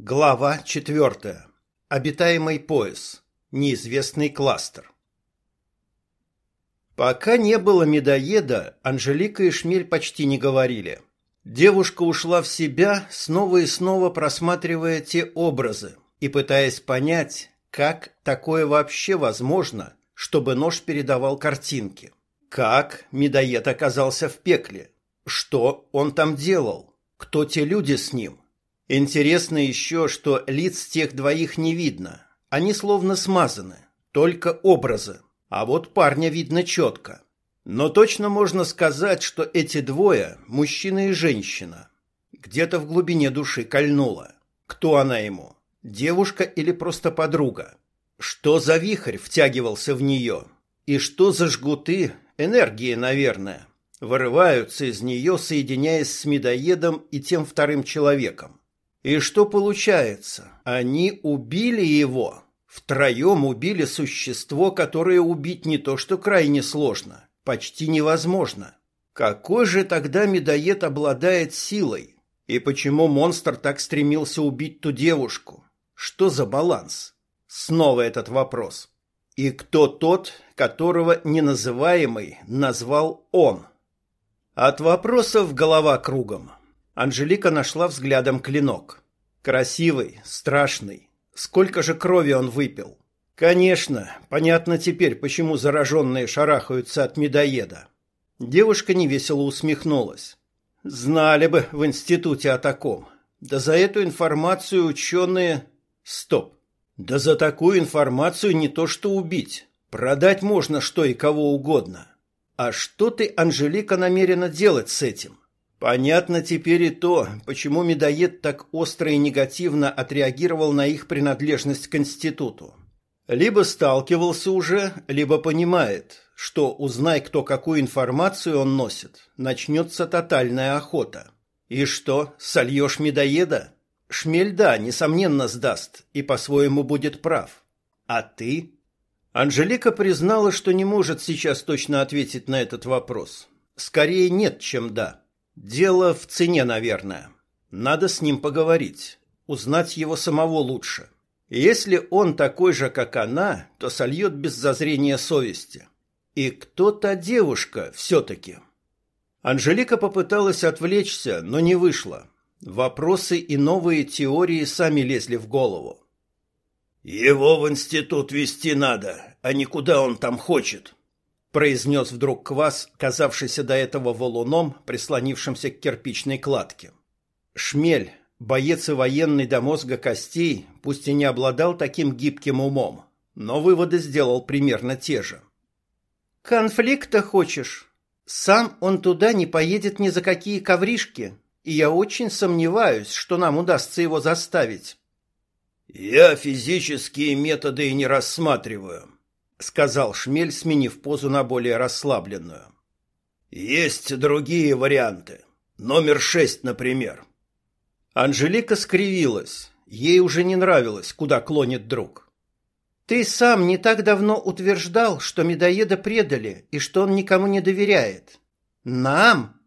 Глава четвертая. Обитаемый пояс. Неизвестный кластер. Пока не было медоеда, Анжелика и Шмель почти не говорили. Девушка ушла в себя, снова и снова просматривая те образы и пытаясь понять, как такое вообще возможно, чтобы нож передавал картинки. Как медоед оказался в пекле? Что он там делал? Кто те люди с ним? Интересно еще, что лиц тех двоих не видно. Они словно смазаны, только образы. А вот парня видно четко. Но точно можно сказать, что эти двое – мужчина и женщина. Где-то в глубине души кольнуло. Кто она ему? Девушка или просто подруга? Что за вихрь втягивался в нее? И что за жгуты, энергии, наверное, вырываются из нее, соединяясь с медоедом и тем вторым человеком? И что получается? Они убили его. Втроем убили существо, которое убить не то что крайне сложно, почти невозможно. Какой же тогда медоед обладает силой? И почему монстр так стремился убить ту девушку? Что за баланс? Снова этот вопрос. И кто тот, которого неназываемый назвал он? От вопросов голова кругом. Анжелика нашла взглядом клинок. Красивый, страшный. Сколько же крови он выпил? Конечно, понятно теперь, почему зараженные шарахаются от медоеда. Девушка невесело усмехнулась. Знали бы в институте о таком. Да за эту информацию ученые... Стоп. Да за такую информацию не то что убить. Продать можно что и кого угодно. А что ты, Анжелика, намерена делать с этим? Понятно теперь и то, почему медоед так остро и негативно отреагировал на их принадлежность к институту. Либо сталкивался уже, либо понимает, что, узнай кто какую информацию он носит, начнется тотальная охота. И что, сольешь медоеда? Шмель, да, несомненно, сдаст и по-своему будет прав. А ты? Анжелика признала, что не может сейчас точно ответить на этот вопрос. Скорее нет, чем да. Дело в цене, наверное. Надо с ним поговорить, узнать его самого лучше. Если он такой же, как она, то сольет без зазрения совести. И кто та девушка все-таки? Анжелика попыталась отвлечься, но не вышло. Вопросы и новые теории сами лезли в голову. «Его в институт вести надо, а не куда он там хочет», произнес вдруг Квас, казавшийся до этого валуном, прислонившимся к кирпичной кладке. Шмель, боец и военный до мозга костей, пусть и не обладал таким гибким умом, но выводы сделал примерно те же. «Конфликта хочешь? Сам он туда не поедет ни за какие ковришки, и я очень сомневаюсь, что нам удастся его заставить». «Я физические методы и не рассматриваю», сказал Шмель, сменив позу на более расслабленную. Есть другие варианты. Номер шесть, например. Анжелика скривилась. Ей уже не нравилось, куда клонит друг. Ты сам не так давно утверждал, что медоеда предали и что он никому не доверяет. Нам?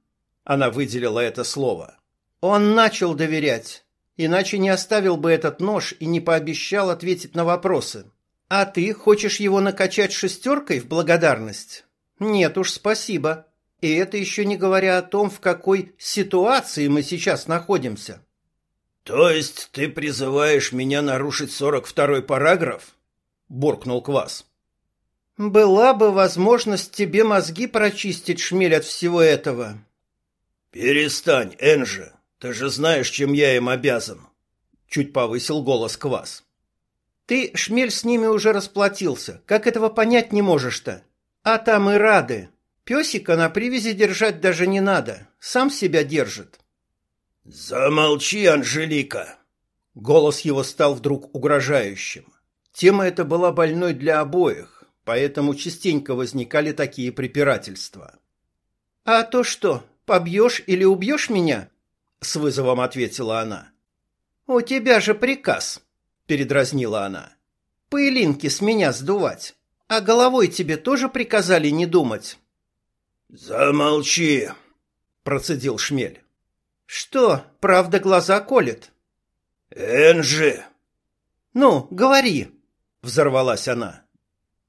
Она выделила это слово. Он начал доверять, иначе не оставил бы этот нож и не пообещал ответить на вопросы. А ты хочешь его накачать шестеркой в благодарность? Нет уж, спасибо. И это еще не говоря о том, в какой ситуации мы сейчас находимся. То есть ты призываешь меня нарушить сорок второй параграф? буркнул Квас. Была бы возможность тебе мозги прочистить, шмель, от всего этого. Перестань, Энжи. Ты же знаешь, чем я им обязан. Чуть повысил голос Квас. Ты, шмель, с ними уже расплатился. Как этого понять не можешь-то? А там и рады. Песика на привязи держать даже не надо. Сам себя держит. Замолчи, Анжелика. Голос его стал вдруг угрожающим. Тема эта была больной для обоих, поэтому частенько возникали такие препирательства. А то что, побьешь или убьешь меня? С вызовом ответила она. У тебя же приказ передразнила она. Пылинки с меня сдувать. А головой тебе тоже приказали не думать. Замолчи, процедил Шмель. Что, правда глаза колет? «Энжи!» «Ну, говори!» — взорвалась она.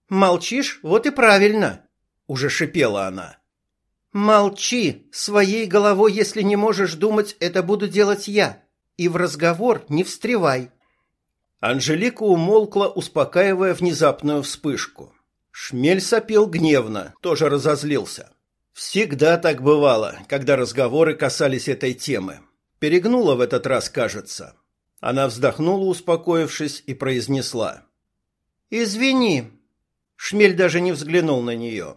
«Молчишь? Вот и правильно!» — уже шипела она. «Молчи! Своей головой, если не можешь думать, это буду делать я. И в разговор не встревай!» Анжелика умолкла, успокаивая внезапную вспышку. Шмель сопел гневно, тоже разозлился. Всегда так бывало, когда разговоры касались этой темы. Перегнула в этот раз, кажется. Она вздохнула, успокоившись, и произнесла. «Извини». Шмель даже не взглянул на нее.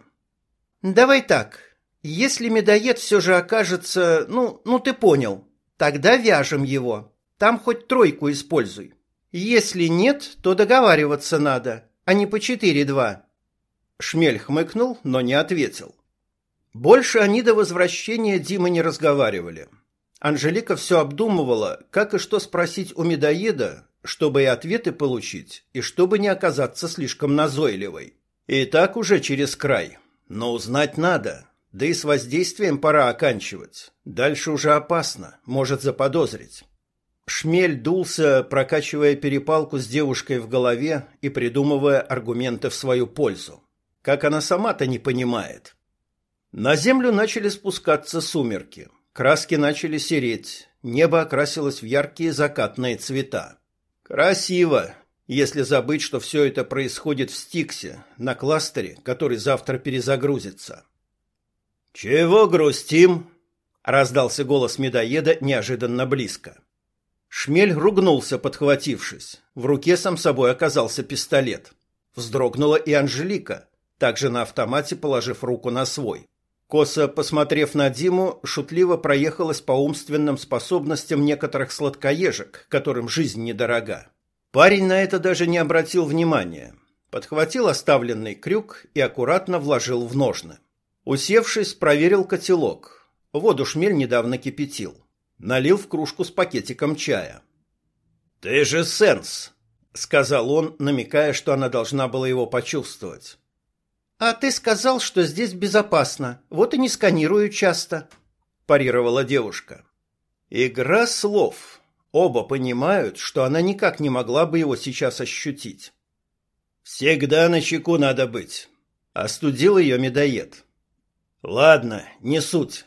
«Давай так. Если медоед все же окажется... Ну, ну ты понял. Тогда вяжем его. Там хоть тройку используй. Если нет, то договариваться надо, а не по четыре-два». Шмель хмыкнул, но не ответил. Больше они до возвращения Димы не разговаривали. Анжелика все обдумывала, как и что спросить у медоеда, чтобы и ответы получить, и чтобы не оказаться слишком назойливой. И так уже через край. Но узнать надо, да и с воздействием пора оканчивать. Дальше уже опасно, может заподозрить. Шмель дулся, прокачивая перепалку с девушкой в голове и придумывая аргументы в свою пользу. Как она сама-то не понимает. На землю начали спускаться сумерки. Краски начали сереть, небо окрасилось в яркие закатные цвета. Красиво, если забыть, что все это происходит в Стиксе, на кластере, который завтра перезагрузится. «Чего грустим?» — раздался голос медоеда неожиданно близко. Шмель ругнулся, подхватившись. В руке сам собой оказался пистолет. Вздрогнула и Анжелика, также на автомате положив руку на свой. Косо посмотрев на Диму, шутливо проехалась по умственным способностям некоторых сладкоежек, которым жизнь недорога. Парень на это даже не обратил внимания. Подхватил оставленный крюк и аккуратно вложил в ножны. Усевшись, проверил котелок. Воду шмель недавно кипятил. Налил в кружку с пакетиком чая. «Ты же сенс!» — сказал он, намекая, что она должна была его почувствовать. А ты сказал, что здесь безопасно. Вот и не сканирую часто, парировала девушка. Игра слов. Оба понимают, что она никак не могла бы его сейчас ощутить. Всегда на чеку надо быть. Остудил ее медоед. Ладно, не суть.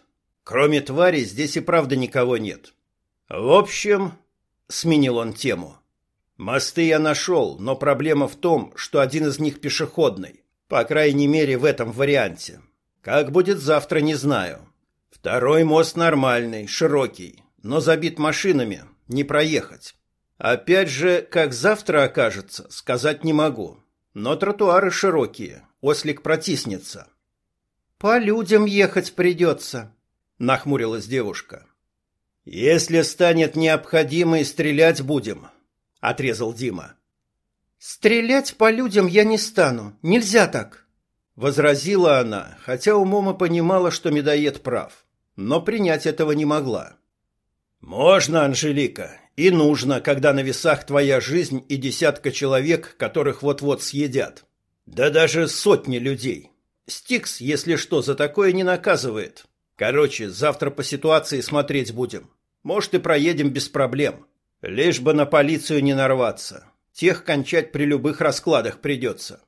Кроме твари здесь и правда никого нет. В общем, сменил он тему. Мосты я нашел, но проблема в том, что один из них пешеходный. По крайней мере, в этом варианте. Как будет завтра, не знаю. Второй мост нормальный, широкий, но забит машинами, не проехать. Опять же, как завтра окажется, сказать не могу. Но тротуары широкие, ослик протиснется. По людям ехать придется, нахмурилась девушка. Если станет необходимо и стрелять будем, отрезал Дима. Стрелять по людям я не стану. Нельзя так, возразила она, хотя умом и понимала, что медоед прав, но принять этого не могла. Можно, Анжелика, и нужно, когда на весах твоя жизнь и десятка человек, которых вот-вот съедят. Да даже сотни людей. Стикс, если что, за такое не наказывает. Короче, завтра по ситуации смотреть будем. Может, и проедем без проблем. Лишь бы на полицию не нарваться. Тех кончать при любых раскладах придется.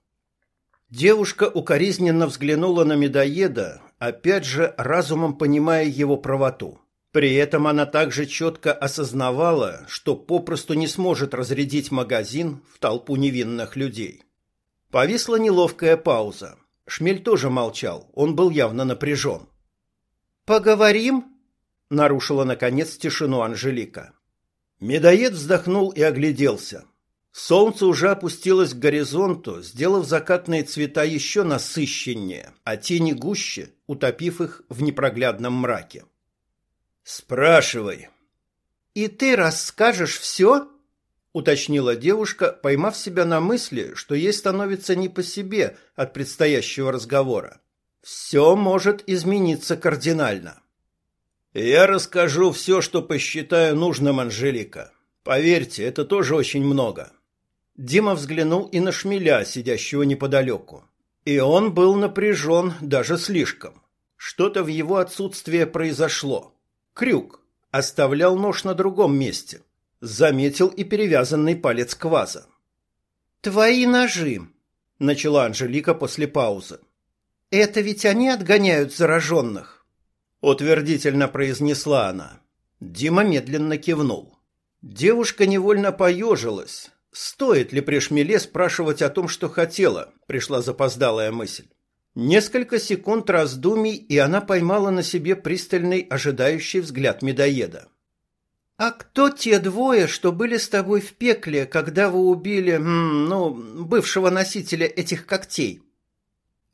Девушка укоризненно взглянула на медоеда, опять же разумом понимая его правоту. При этом она также четко осознавала, что попросту не сможет разрядить магазин в толпу невинных людей. Повисла неловкая пауза. Шмель тоже молчал, он был явно напряжен. «Поговорим?» — нарушила, наконец, тишину Анжелика. Медоед вздохнул и огляделся. Солнце уже опустилось к горизонту, сделав закатные цвета еще насыщеннее, а тени гуще, утопив их в непроглядном мраке. «Спрашивай». «И ты расскажешь все?» — уточнила девушка, поймав себя на мысли, что ей становится не по себе от предстоящего разговора. «Все может измениться кардинально». «Я расскажу все, что посчитаю нужным, Анжелика. Поверьте, это тоже очень много». Дима взглянул и на шмеля, сидящего неподалеку. И он был напряжен даже слишком. Что-то в его отсутствие произошло. Крюк оставлял нож на другом месте. Заметил и перевязанный палец кваза. «Твои ножи», — начала Анжелика после паузы. «Это ведь они отгоняют зараженных?» Утвердительно произнесла она. Дима медленно кивнул. Девушка невольно поежилась. Стоит ли при шмеле спрашивать о том, что хотела, пришла запоздалая мысль. Несколько секунд раздумий, и она поймала на себе пристальный, ожидающий взгляд медоеда. «А кто те двое, что были с тобой в пекле, когда вы убили, ну, бывшего носителя этих когтей?»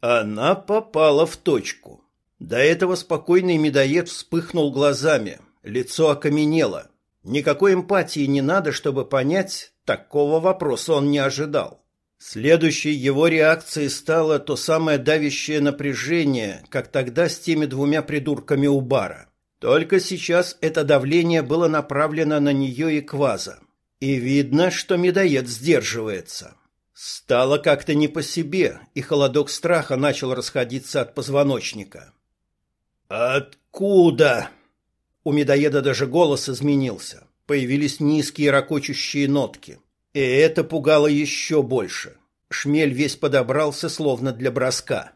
Она попала в точку. До этого спокойный медоед вспыхнул глазами, лицо окаменело. Никакой эмпатии не надо, чтобы понять, такого вопроса он не ожидал. Следующей его реакцией стало то самое давящее напряжение, как тогда с теми двумя придурками у бара. Только сейчас это давление было направлено на нее и Кваза. И видно, что медоед сдерживается. Стало как-то не по себе, и холодок страха начал расходиться от позвоночника. «Откуда?» У медоеда даже голос изменился. Появились низкие ракочущие нотки. И это пугало еще больше. Шмель весь подобрался, словно для броска.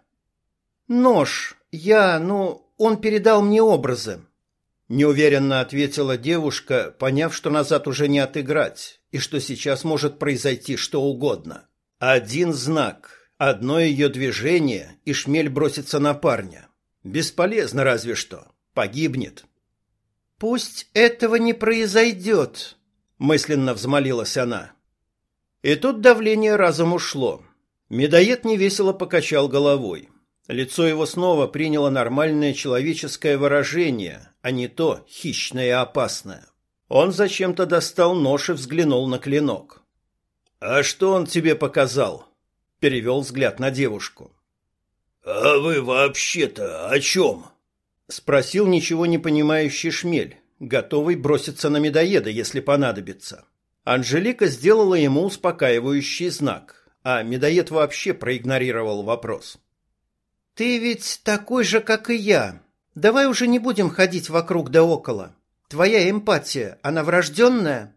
«Нож. Я, ну, он передал мне образы», — неуверенно ответила девушка, поняв, что назад уже не отыграть, и что сейчас может произойти что угодно. Один знак, одно ее движение, и шмель бросится на парня. Бесполезно разве что. Погибнет. «Пусть этого не произойдет», — мысленно взмолилась она. И тут давление разом ушло. Медоед невесело покачал головой. Лицо его снова приняло нормальное человеческое выражение, а не то хищное и опасное. Он зачем-то достал нож и взглянул на клинок. «А что он тебе показал?» — перевел взгляд на девушку. «А вы вообще-то о чем?» Спросил ничего не понимающий шмель, готовый броситься на медоеда, если понадобится. Анжелика сделала ему успокаивающий знак, а медоед вообще проигнорировал вопрос. «Ты ведь такой же, как и я. Давай уже не будем ходить вокруг да около. Твоя эмпатия, она врожденная?»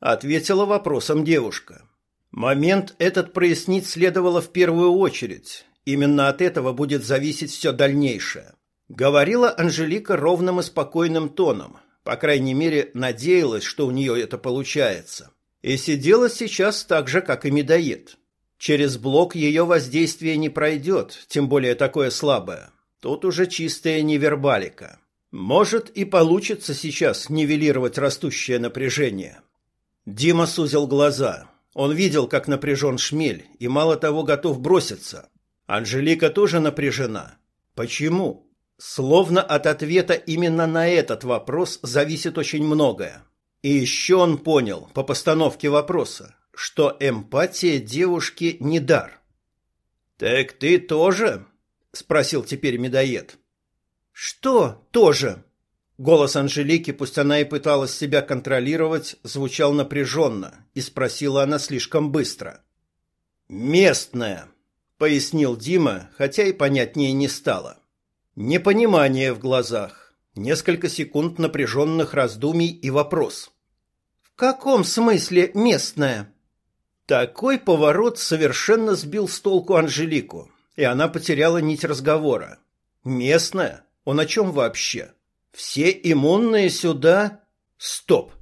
Ответила вопросом девушка. Момент этот прояснить следовало в первую очередь. Именно от этого будет зависеть все дальнейшее. Говорила Анжелика ровным и спокойным тоном. По крайней мере, надеялась, что у нее это получается. И сидела сейчас так же, как и медоед. Через блок ее воздействие не пройдет, тем более такое слабое. Тут уже чистая невербалика. Может и получится сейчас нивелировать растущее напряжение. Дима сузил глаза. Он видел, как напряжен шмель, и мало того готов броситься. Анжелика тоже напряжена. Почему? Словно от ответа именно на этот вопрос зависит очень многое. И еще он понял по постановке вопроса, что эмпатия девушки не дар. «Так ты тоже?» — спросил теперь медоед. «Что тоже?» Голос Анжелики, пусть она и пыталась себя контролировать, звучал напряженно, и спросила она слишком быстро. «Местная», — пояснил Дима, хотя и понятнее не стало. Непонимание в глазах, несколько секунд напряженных раздумий и вопрос. «В каком смысле местная?» Такой поворот совершенно сбил с толку Анжелику, и она потеряла нить разговора. «Местная? Он о чем вообще? Все иммунные сюда?» «Стоп!»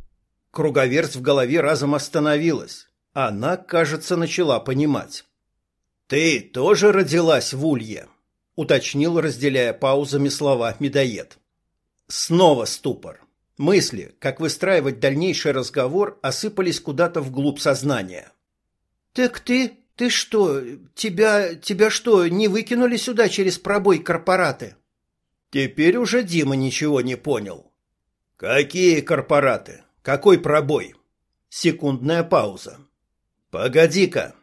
Круговерть в голове разом остановилась. Она, кажется, начала понимать. «Ты тоже родилась в Улье?» уточнил, разделяя паузами слова медоед. Снова ступор. Мысли, как выстраивать дальнейший разговор, осыпались куда-то вглубь сознания. «Так ты... ты что, тебя... тебя что, не выкинули сюда через пробой корпораты?» Теперь уже Дима ничего не понял. «Какие корпораты? Какой пробой?» Секундная пауза. «Погоди-ка».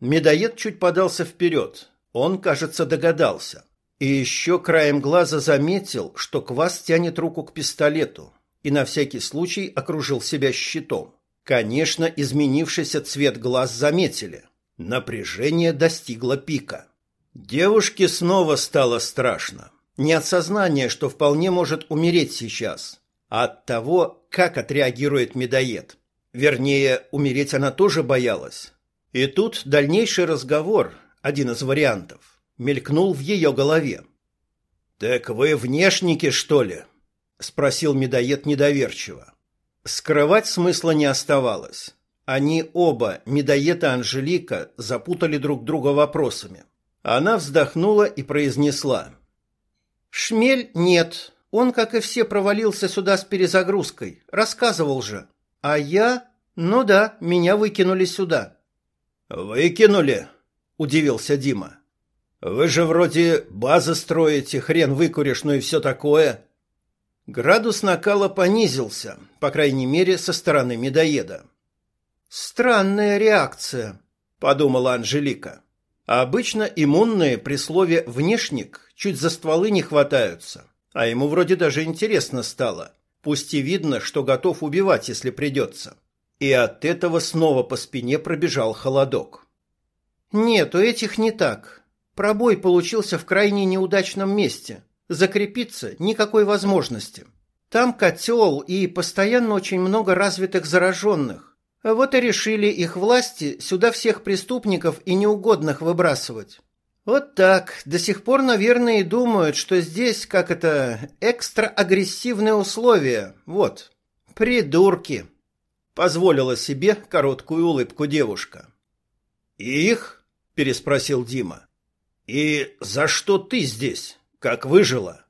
Медоед чуть подался вперед, он, кажется, догадался. И еще краем глаза заметил, что Квас тянет руку к пистолету и на всякий случай окружил себя щитом. Конечно, изменившийся цвет глаз заметили. Напряжение достигло пика. Девушке снова стало страшно. Не от сознания, что вполне может умереть сейчас, а от того, как отреагирует медоед. Вернее, умереть она тоже боялась. И тут дальнейший разговор, один из вариантов, мелькнул в ее голове. «Так вы внешники, что ли?» — спросил медоед недоверчиво. Скрывать смысла не оставалось. Они оба, медоед и Анжелика, запутали друг друга вопросами. Она вздохнула и произнесла. «Шмель нет. Он, как и все, провалился сюда с перезагрузкой. Рассказывал же. А я... Ну да, меня выкинули сюда». «Выкинули?» – удивился Дима. «Вы же вроде базы строите, хрен выкуришь, ну и все такое». Градус накала понизился, по крайней мере, со стороны медоеда. «Странная реакция», — подумала Анжелика. А обычно иммунные при слове «внешник» чуть за стволы не хватаются. А ему вроде даже интересно стало. Пусть и видно, что готов убивать, если придется. И от этого снова по спине пробежал холодок. «Нет, у этих не так. Пробой получился в крайне неудачном месте. Закрепиться никакой возможности. Там котел и постоянно очень много развитых зараженных. Вот и решили их власти сюда всех преступников и неугодных выбрасывать. Вот так. До сих пор, наверное, и думают, что здесь, как это, экстра-агрессивные условия. Вот. Придурки. Позволила себе короткую улыбку девушка. «Их?» – переспросил Дима. «И за что ты здесь? Как выжила?»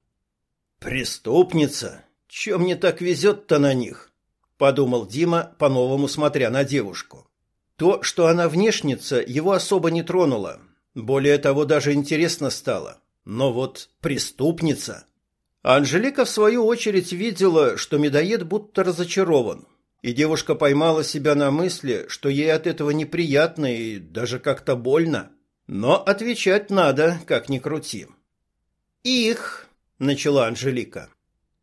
«Преступница? Чем мне так везет-то на них?» подумал Дима, по-новому смотря на девушку. То, что она внешница, его особо не тронуло. Более того, даже интересно стало. Но вот преступница. Анжелика в свою очередь видела, что медоед будто разочарован. И девушка поймала себя на мысли, что ей от этого неприятно и даже как-то больно. Но отвечать надо, как ни крути. «Их», — начала Анжелика.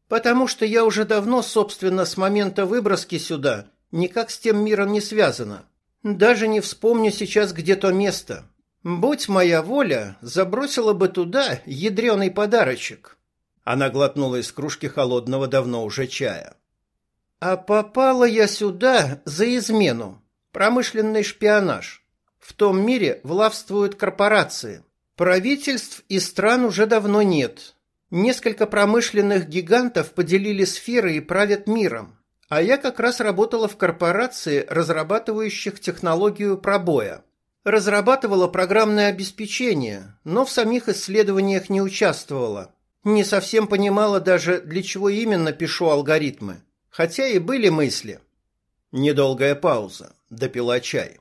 Потому что я уже давно, собственно, с момента выброски сюда никак с тем миром не связана. Даже не вспомню сейчас, где то место. Будь моя воля, забросила бы туда ядреный подарочек. Она глотнула из кружки холодного давно уже чая. А попала я сюда за измену. Промышленный шпионаж. В том мире властвуют корпорации. Правительств и стран уже давно нет. Несколько промышленных гигантов поделили сферы и правят миром. А я как раз работала в корпорации, разрабатывающих технологию пробоя. Разрабатывала программное обеспечение, но в самих исследованиях не участвовала. Не совсем понимала даже, для чего именно пишу алгоритмы. Хотя и были мысли. Недолгая пауза. Допила чай.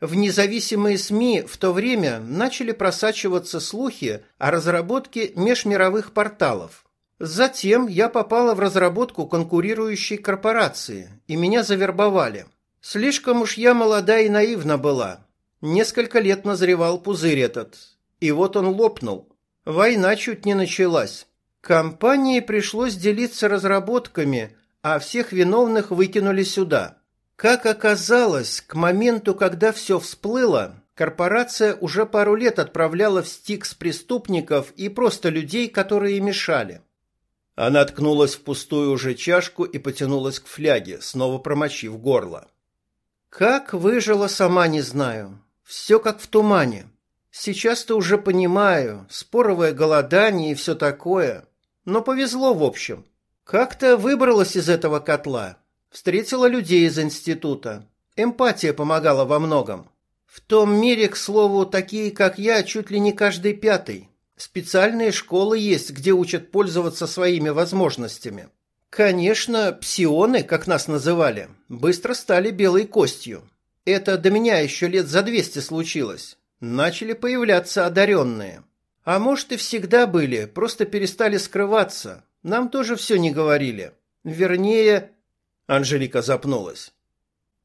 В независимые СМИ в то время начали просачиваться слухи о разработке межмировых порталов. Затем я попала в разработку конкурирующей корпорации, и меня завербовали. Слишком уж я молода и наивна была. Несколько лет назревал пузырь этот. И вот он лопнул. Война чуть не началась. Компании пришлось делиться разработками, а всех виновных выкинули сюда. Как оказалось, к моменту, когда все всплыло, корпорация уже пару лет отправляла в стикс преступников и просто людей, которые мешали. Она ткнулась в пустую уже чашку и потянулась к фляге, снова промочив горло. Как выжила, сама не знаю. Все как в тумане. Сейчас-то уже понимаю, споровое голодание и все такое. Но повезло, в общем. Как-то выбралась из этого котла. Встретила людей из института. Эмпатия помогала во многом. В том мире, к слову, такие, как я, чуть ли не каждый пятый. Специальные школы есть, где учат пользоваться своими возможностями. Конечно, псионы, как нас называли, быстро стали белой костью. Это до меня еще лет за двести случилось. Начали появляться одаренные. А может и всегда были, просто перестали скрываться. Нам тоже все не говорили. Вернее, Анжелика запнулась.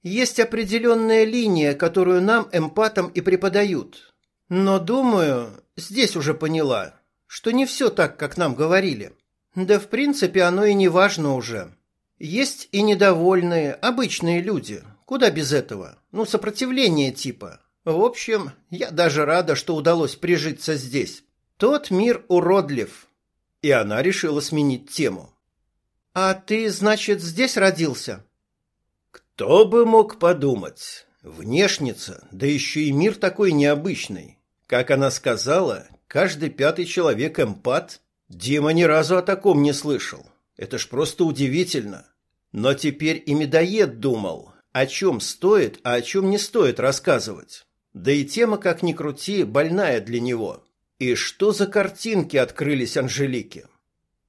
Есть определенная линия, которую нам, эмпатам, и преподают. Но, думаю, здесь уже поняла, что не все так, как нам говорили. Да, в принципе, оно и не важно уже. Есть и недовольные, обычные люди. Куда без этого? Ну, сопротивление типа. В общем, я даже рада, что удалось прижиться здесь. Тот мир уродлив. И она решила сменить тему. «А ты, значит, здесь родился?» Кто бы мог подумать? Внешница, да еще и мир такой необычный. Как она сказала, каждый пятый человек эмпат. Дима ни разу о таком не слышал. Это ж просто удивительно. Но теперь и медоед думал, о чем стоит, а о чем не стоит рассказывать. Да и тема, как ни крути, больная для него. И что за картинки открылись Анжелике?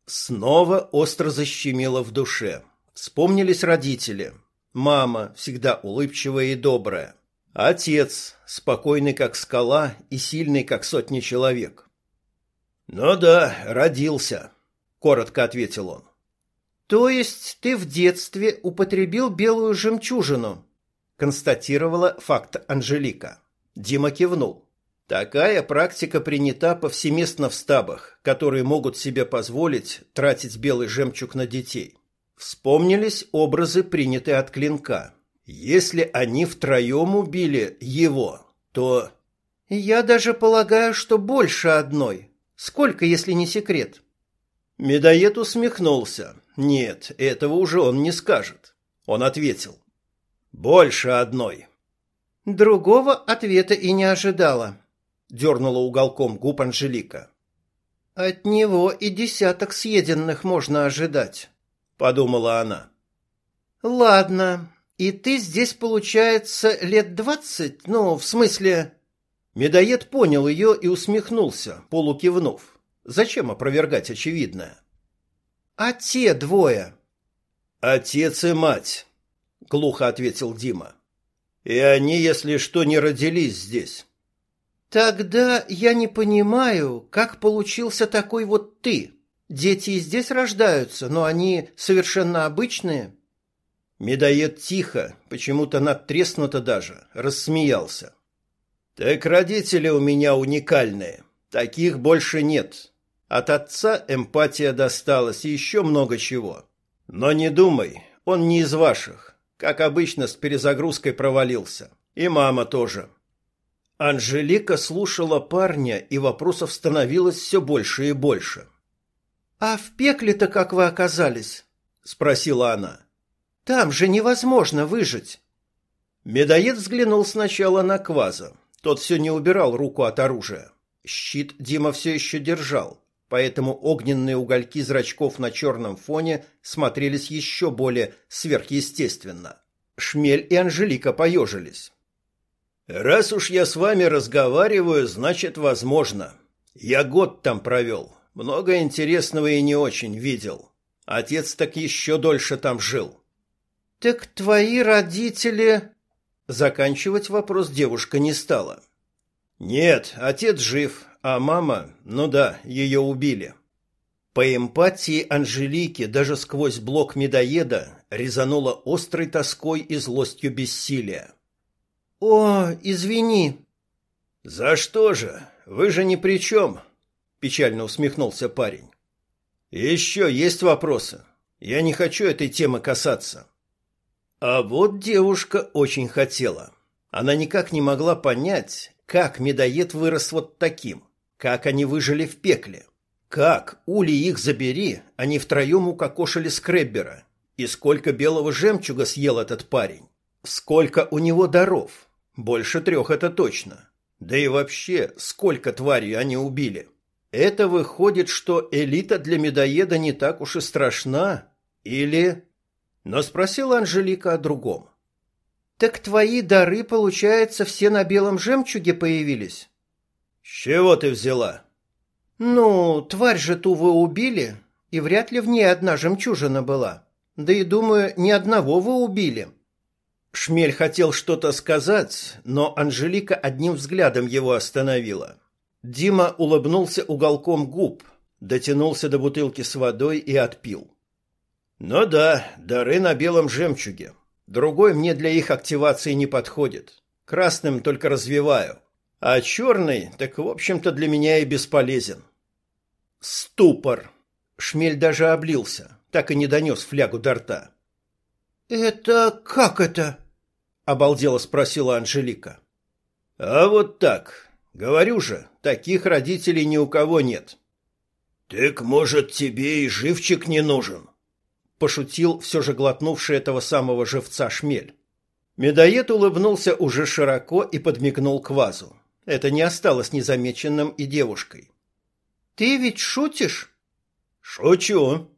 Снова остро защемило в душе. Вспомнились родители. Мама, всегда улыбчивая и добрая. Отец, спокойный как скала и сильный как сотни человек. «Ну да, родился», — коротко ответил он. «То есть ты в детстве употребил белую жемчужину?» констатировала факт Анжелика. Дима кивнул. Такая практика принята повсеместно в стабах, которые могут себе позволить тратить белый жемчуг на детей. Вспомнились образы, принятые от клинка. Если они втроем убили его, то... Я даже полагаю, что больше одной. Сколько, если не секрет? Медоед усмехнулся. Нет, этого уже он не скажет. Он ответил. Больше одной. Другого ответа и не ожидала, дернула уголком губ Анжелика. От него и десяток съеденных можно ожидать, подумала она. Ладно, и ты здесь, получается, лет двадцать? Ну, в смысле... Медоед понял ее и усмехнулся, полукивнув. Зачем опровергать очевидное? А те двое? Отец и мать, глухо ответил Дима. И они, если что, не родились здесь. Тогда я не понимаю, как получился такой вот ты. Дети и здесь рождаются, но они совершенно обычные. Медоед тихо, почему-то надтреснуто даже, рассмеялся. Так родители у меня уникальные. Таких больше нет. От отца эмпатия досталась и еще много чего. Но не думай, он не из ваших. Как обычно, с перезагрузкой провалился. И мама тоже. Анжелика слушала парня, и вопросов становилось все больше и больше. «А в пекле-то как вы оказались?» — спросила она. «Там же невозможно выжить». Медоед взглянул сначала на Кваза. Тот все не убирал руку от оружия. Щит Дима все еще держал, поэтому огненные угольки зрачков на черном фоне смотрелись еще более сверхъестественно. Шмель и Анжелика поежились. «Раз уж я с вами разговариваю, значит, возможно. Я год там провел. Много интересного и не очень видел. Отец так еще дольше там жил». «Так твои родители...» Заканчивать вопрос девушка не стала. «Нет, отец жив, а мама, ну да, ее убили». По эмпатии Анжелики даже сквозь блок медоеда резанула острой тоской и злостью бессилия. «О, извини!» «За что же? Вы же ни при чем!» — печально усмехнулся парень. «Еще есть вопросы. Я не хочу этой темы касаться». А вот девушка очень хотела. Она никак не могла понять, как медоед вырос вот таким, как они выжили в пекле, как, Ули их забери, они втроем укокошили скреббера, и сколько белого жемчуга съел этот парень, сколько у него даров, больше трех это точно. Да и вообще, сколько тварей они убили? Это выходит, что элита для медоеда не так уж и страшна? Или... Но спросила Анжелика о другом. «Так твои дары, получается, все на белом жемчуге появились?» «С чего ты взяла?» «Ну, тварь же ту вы убили, и вряд ли в ней одна жемчужина была. Да и, думаю, ни одного вы убили. Шмель хотел что-то сказать, но Анжелика одним взглядом его остановила. Дима улыбнулся уголком губ, дотянулся до бутылки с водой и отпил. «Ну да, дары на белом жемчуге. Другой мне для их активации не подходит. Красным только развиваю. А черный, так в общем-то для меня и бесполезен». Ступор. Шмель даже облился, так и не донес флягу до рта. «Это как это?» обалдело спросила Анжелика. А вот так. Говорю же, таких родителей ни у кого нет. Так может тебе и живчик не нужен? пошутил все же глотнувший этого самого живца шмель. Медоед улыбнулся уже широко и подмигнул к вазу. Это не осталось незамеченным и девушкой. «Ты ведь шутишь?» «Шучу».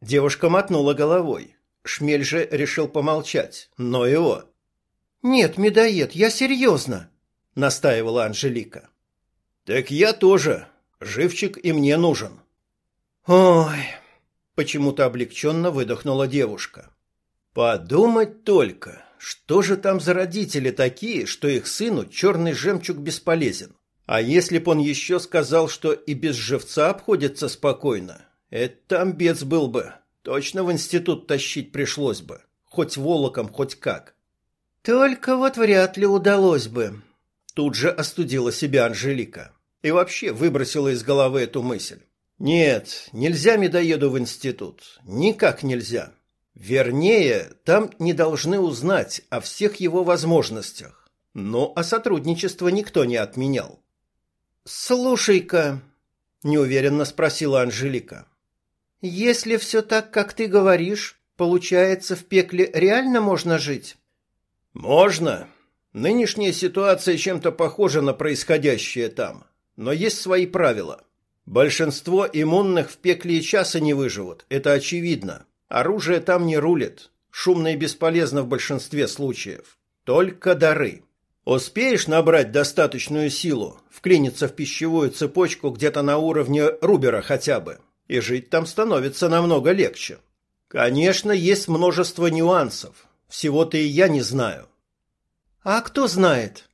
Девушка мотнула головой. Шмель же решил помолчать, но его. «Нет, медоед, я серьезно», — настаивала Анжелика. «Так я тоже. Живчик и мне нужен». «Ой», — почему-то облегченно выдохнула девушка. «Подумать только, что же там за родители такие, что их сыну черный жемчуг бесполезен? А если б он еще сказал, что и без живца обходится спокойно, это амбец был бы. Точно в институт тащить пришлось бы. Хоть волоком, хоть как. Только вот вряд ли удалось бы. Тут же остудила себя Анжелика. И вообще выбросила из головы эту мысль. Нет, нельзя медоеду в институт. Никак нельзя. Вернее, там не должны узнать о всех его возможностях. Но о сотрудничество никто не отменял. «Слушай-ка», — неуверенно спросила Анжелика, — «если все так, как ты говоришь, получается, в пекле реально можно жить?» «Можно. Нынешняя ситуация чем-то похожа на происходящее там, но есть свои правила. Большинство иммунных в пекле и часа не выживут, это очевидно. Оружие там не рулит, шумно и бесполезно в большинстве случаев. Только дары. Успеешь набрать достаточную силу, вклиниться в пищевую цепочку где-то на уровне Рубера хотя бы, и жить там становится намного легче. Конечно, есть множество нюансов. Всего-то и я не знаю. А кто знает?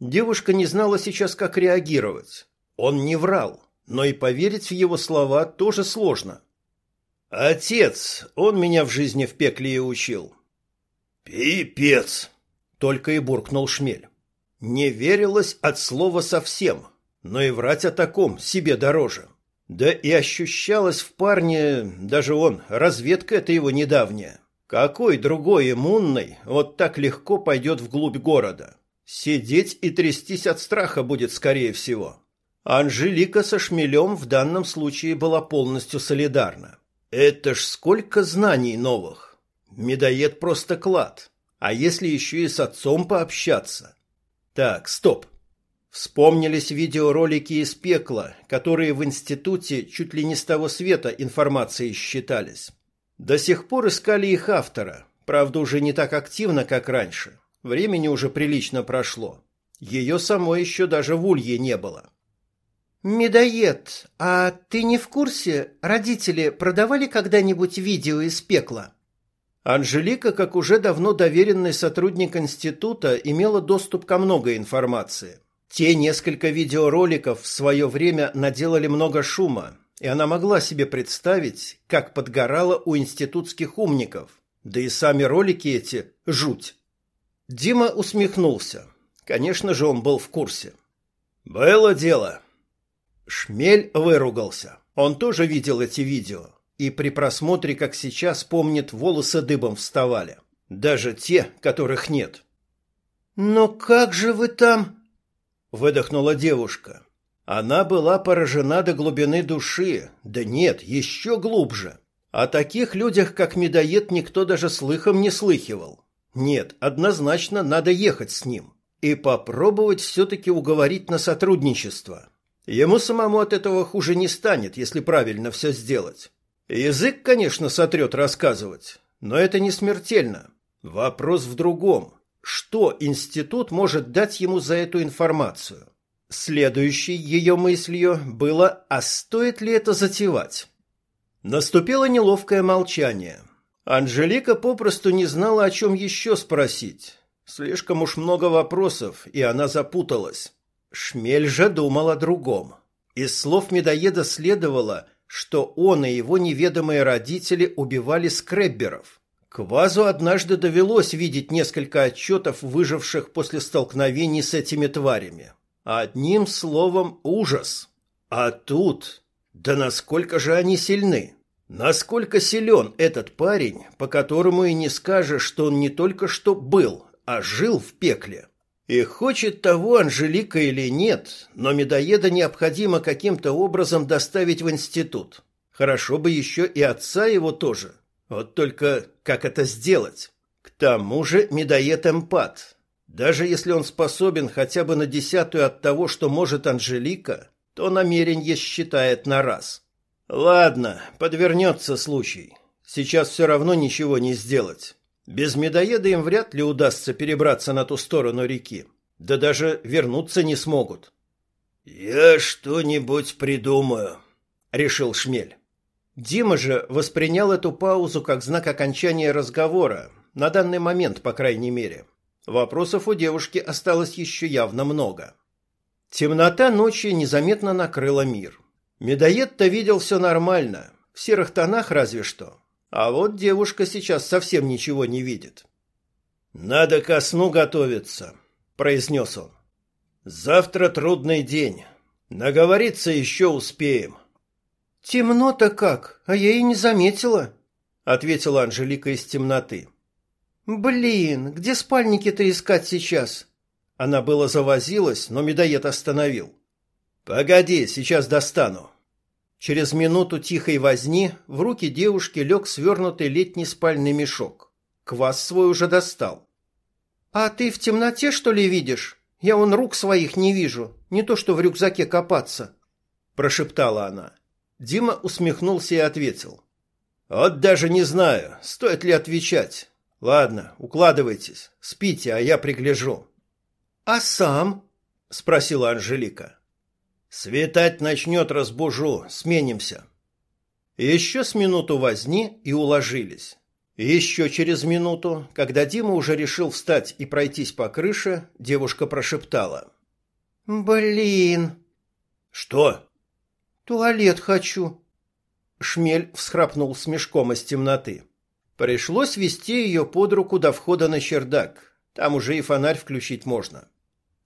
Девушка не знала сейчас, как реагировать. Он не врал, но и поверить в его слова тоже сложно. Отец, он меня в жизни в пекле и учил. Пипец, только и буркнул Шмель. Не верилось от слова совсем, но и врать о таком себе дороже. Да и ощущалось в парне, даже он, разведка это его недавняя. Какой другой иммунный вот так легко пойдет вглубь города? Сидеть и трястись от страха будет, скорее всего. Анжелика со Шмелем в данном случае была полностью солидарна. Это ж сколько знаний новых. Медоед просто клад. А если еще и с отцом пообщаться? Так, стоп. Вспомнились видеоролики из пекла, которые в институте чуть ли не с того света информацией считались. До сих пор искали их автора, правда уже не так активно, как раньше. Времени уже прилично прошло. Ее самой еще даже в улье не было. «Медоед, а ты не в курсе, родители продавали когда-нибудь видео из пекла?» Анжелика, как уже давно доверенный сотрудник института, имела доступ ко многой информации. Те несколько видеороликов в свое время наделали много шума, и она могла себе представить, как подгорало у институтских умников. Да и сами ролики эти – жуть. Дима усмехнулся. Конечно же, он был в курсе. «Было дело», Шмель выругался. Он тоже видел эти видео. И при просмотре, как сейчас, помнит, волосы дыбом вставали. Даже те, которых нет. «Но как же вы там...» Выдохнула девушка. Она была поражена до глубины души. Да нет, еще глубже. О таких людях, как медоед, никто даже слыхом не слыхивал. Нет, однозначно надо ехать с ним. И попробовать все-таки уговорить на сотрудничество. Ему самому от этого хуже не станет, если правильно все сделать. Язык, конечно, сотрет рассказывать, но это не смертельно. Вопрос в другом. Что институт может дать ему за эту информацию? Следующей ее мыслью было, а стоит ли это затевать? Наступило неловкое молчание. Анжелика попросту не знала, о чем еще спросить. Слишком уж много вопросов, и она запуталась. Шмель же думал о другом. Из слов медоеда следовало, что он и его неведомые родители убивали скребберов. Квазу однажды довелось видеть несколько отчетов выживших после столкновений с этими тварями. Одним словом, ужас. А тут... Да насколько же они сильны? Насколько силен этот парень, по которому и не скажешь, что он не только что был, а жил в пекле? И хочет того Анжелика или нет, но медоеда необходимо каким-то образом доставить в институт. Хорошо бы еще и отца его тоже. Вот только как это сделать? К тому же медоед эмпат. Даже если он способен хотя бы на десятую от того, что может Анжелика, то намерение считает на раз. Ладно, подвернется случай. Сейчас все равно ничего не сделать. Без медоеда им вряд ли удастся перебраться на ту сторону реки. Да даже вернуться не смогут. «Я что-нибудь придумаю», — решил Шмель. Дима же воспринял эту паузу как знак окончания разговора, на данный момент, по крайней мере. Вопросов у девушки осталось еще явно много. Темнота ночи незаметно накрыла мир. Медоед-то видел все нормально, в серых тонах разве что. А вот девушка сейчас совсем ничего не видит. «Надо ко сну готовиться», — произнес он. «Завтра трудный день. Наговориться еще успеем». «Темно-то как, а я и не заметила», — ответила Анжелика из темноты. «Блин, где спальники-то искать сейчас?» Она было завозилась, но медоед остановил. «Погоди, сейчас достану». Через минуту тихой возни в руки девушки лег свернутый летний спальный мешок. Квас свой уже достал. «А ты в темноте, что ли, видишь? Я вон рук своих не вижу, не то что в рюкзаке копаться», — прошептала она. Дима усмехнулся и ответил. «Вот даже не знаю, стоит ли отвечать. Ладно, укладывайтесь, спите, а я пригляжу». «А сам?» — спросила Анжелика. «Светать начнет, разбужу, сменимся». Еще с минуту возни и уложились. Еще через минуту, когда Дима уже решил встать и пройтись по крыше, девушка прошептала. «Блин!» «Что?» Туалет хочу. Шмель всхрапнул с мешком из темноты. Пришлось вести ее под руку до входа на чердак. Там уже и фонарь включить можно.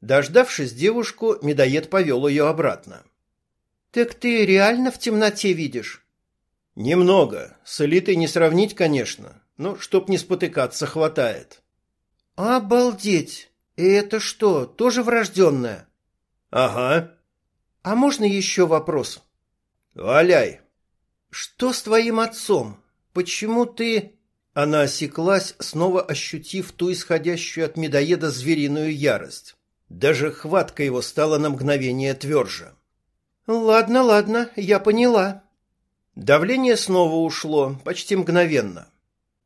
Дождавшись девушку, медоед повел ее обратно. «Так ты реально в темноте видишь?» «Немного. С элитой не сравнить, конечно. Но чтоб не спотыкаться, хватает». «Обалдеть! И это что, тоже врожденное?» «Ага». «А можно еще вопрос?» «Валяй!» «Что с твоим отцом? Почему ты...» Она осеклась, снова ощутив ту исходящую от медоеда звериную ярость. Даже хватка его стала на мгновение тверже. «Ладно, ладно, я поняла». Давление снова ушло, почти мгновенно.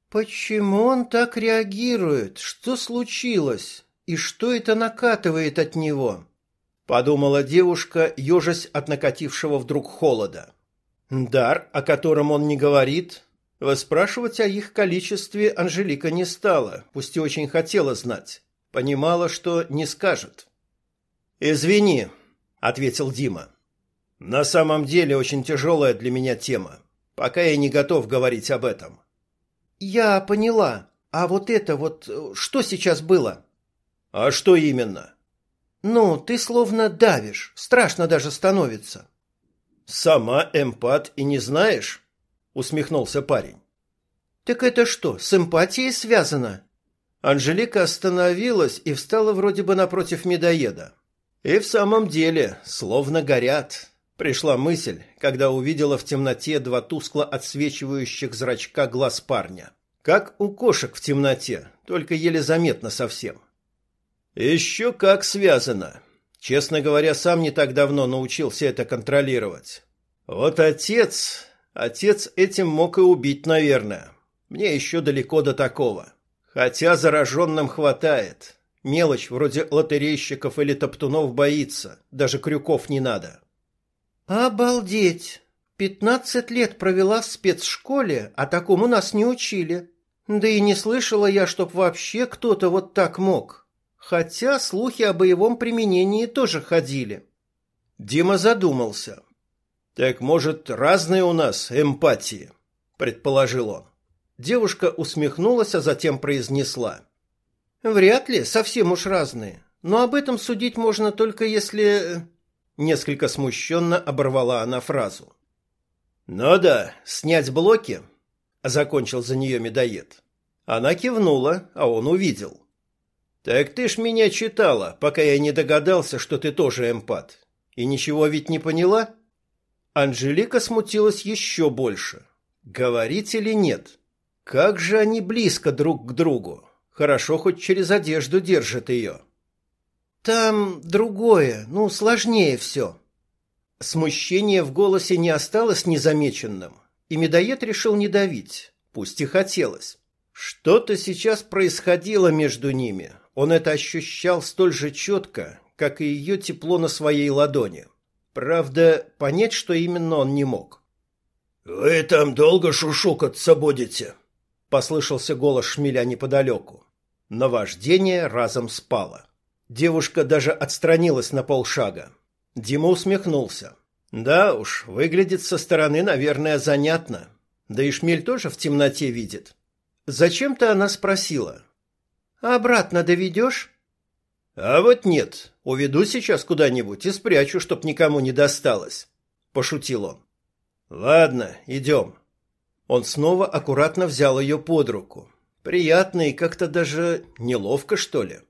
«Почему он так реагирует? Что случилось? И что это накатывает от него?» подумала девушка, ежась от накатившего вдруг холода. Дар, о котором он не говорит, Воспрашивать о их количестве Анжелика не стала, пусть и очень хотела знать. Понимала, что не скажет. «Извини», — ответил Дима. «На самом деле очень тяжелая для меня тема. Пока я не готов говорить об этом». «Я поняла. А вот это вот, что сейчас было?» «А что именно?» Ну, ты словно давишь, страшно даже становится. Сама эмпат и не знаешь? усмехнулся парень. Так это что, с эмпатией связано? Анжелика остановилась и встала вроде бы напротив медоеда. И в самом деле, словно горят. Пришла мысль, когда увидела в темноте два тускло отсвечивающих зрачка глаз парня. Как у кошек в темноте, только еле заметно совсем. Еще как связано. Честно говоря, сам не так давно научился это контролировать. Вот отец... Отец этим мог и убить, наверное. Мне еще далеко до такого. Хотя зараженным хватает. Мелочь вроде лотерейщиков или топтунов боится. Даже крюков не надо. Обалдеть! Пятнадцать лет провела в спецшколе, а такому нас не учили. Да и не слышала я, чтоб вообще кто-то вот так мог. Хотя слухи о боевом применении тоже ходили. Дима задумался. Так может, разные у нас эмпатии, предположил он. Девушка усмехнулась, а затем произнесла: Вряд ли, совсем уж разные. Но об этом судить можно только если несколько смущенно оборвала она фразу. Ну да, снять блоки, закончил за нее медоед. Она кивнула, а он увидел. Так ты ж меня читала, пока я не догадался, что ты тоже эмпат. И ничего ведь не поняла? Анжелика смутилась еще больше. Говорить или нет? Как же они близко друг к другу. Хорошо, хоть через одежду держит ее. Там другое, ну, сложнее все. Смущение в голосе не осталось незамеченным, и медоед решил не давить, пусть и хотелось. Что-то сейчас происходило между ними. Он это ощущал столь же четко, как и ее тепло на своей ладони. Правда, понять, что именно он не мог. «Вы там долго шушукаться будете?» — послышался голос шмеля неподалеку. Наваждение разом спало. Девушка даже отстранилась на полшага. Дима усмехнулся. «Да уж, выглядит со стороны, наверное, занятно. Да и шмель тоже в темноте видит. Зачем-то она спросила. «Обратно доведешь?» «А вот нет. Уведу сейчас куда-нибудь и спрячу, чтоб никому не досталось», — пошутил он. «Ладно, идем». Он снова аккуратно взял ее под руку. Приятно и как-то даже неловко, что ли.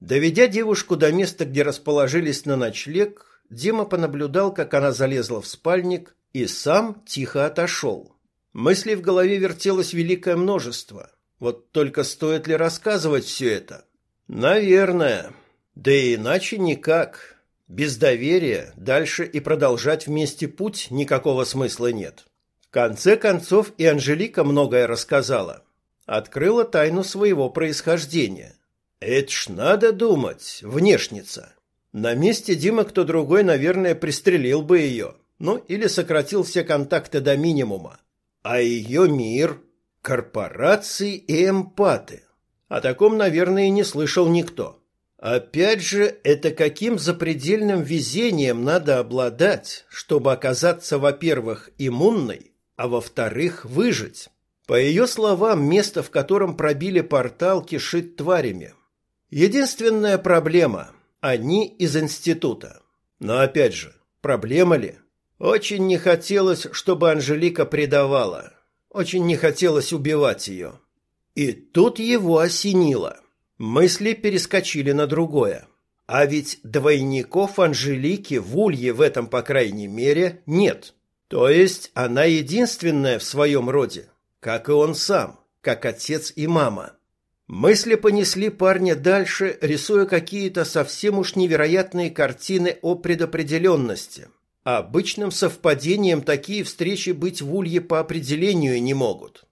Доведя девушку до места, где расположились на ночлег, Дима понаблюдал, как она залезла в спальник и сам тихо отошел. Мыслей в голове вертелось великое множество. Вот только стоит ли рассказывать все это? Наверное. Да и иначе никак. Без доверия дальше и продолжать вместе путь никакого смысла нет. Конце концов и Анжелика многое рассказала. Открыла тайну своего происхождения. Это ж надо думать, внешница. На месте Димы кто другой, наверное, пристрелил бы ее. Ну, или сократил все контакты до минимума. А ее мир – корпорации и эмпаты. О таком, наверное, и не слышал никто. Опять же, это каким запредельным везением надо обладать, чтобы оказаться, во-первых, иммунной, а во-вторых, выжить. По ее словам, место, в котором пробили портал, кишит тварями. Единственная проблема – они из института. Но опять же, проблема ли – очень не хотелось, чтобы Анжелика предавала. Очень не хотелось убивать ее. И тут его осенило. Мысли перескочили на другое. А ведь двойников Анжелики в Улье в этом, по крайней мере, нет. То есть она единственная в своем роде, как и он сам, как отец и мама. Мысли понесли парня дальше, рисуя какие-то совсем уж невероятные картины о предопределенности – Обычным совпадением такие встречи быть в Улье по определению не могут.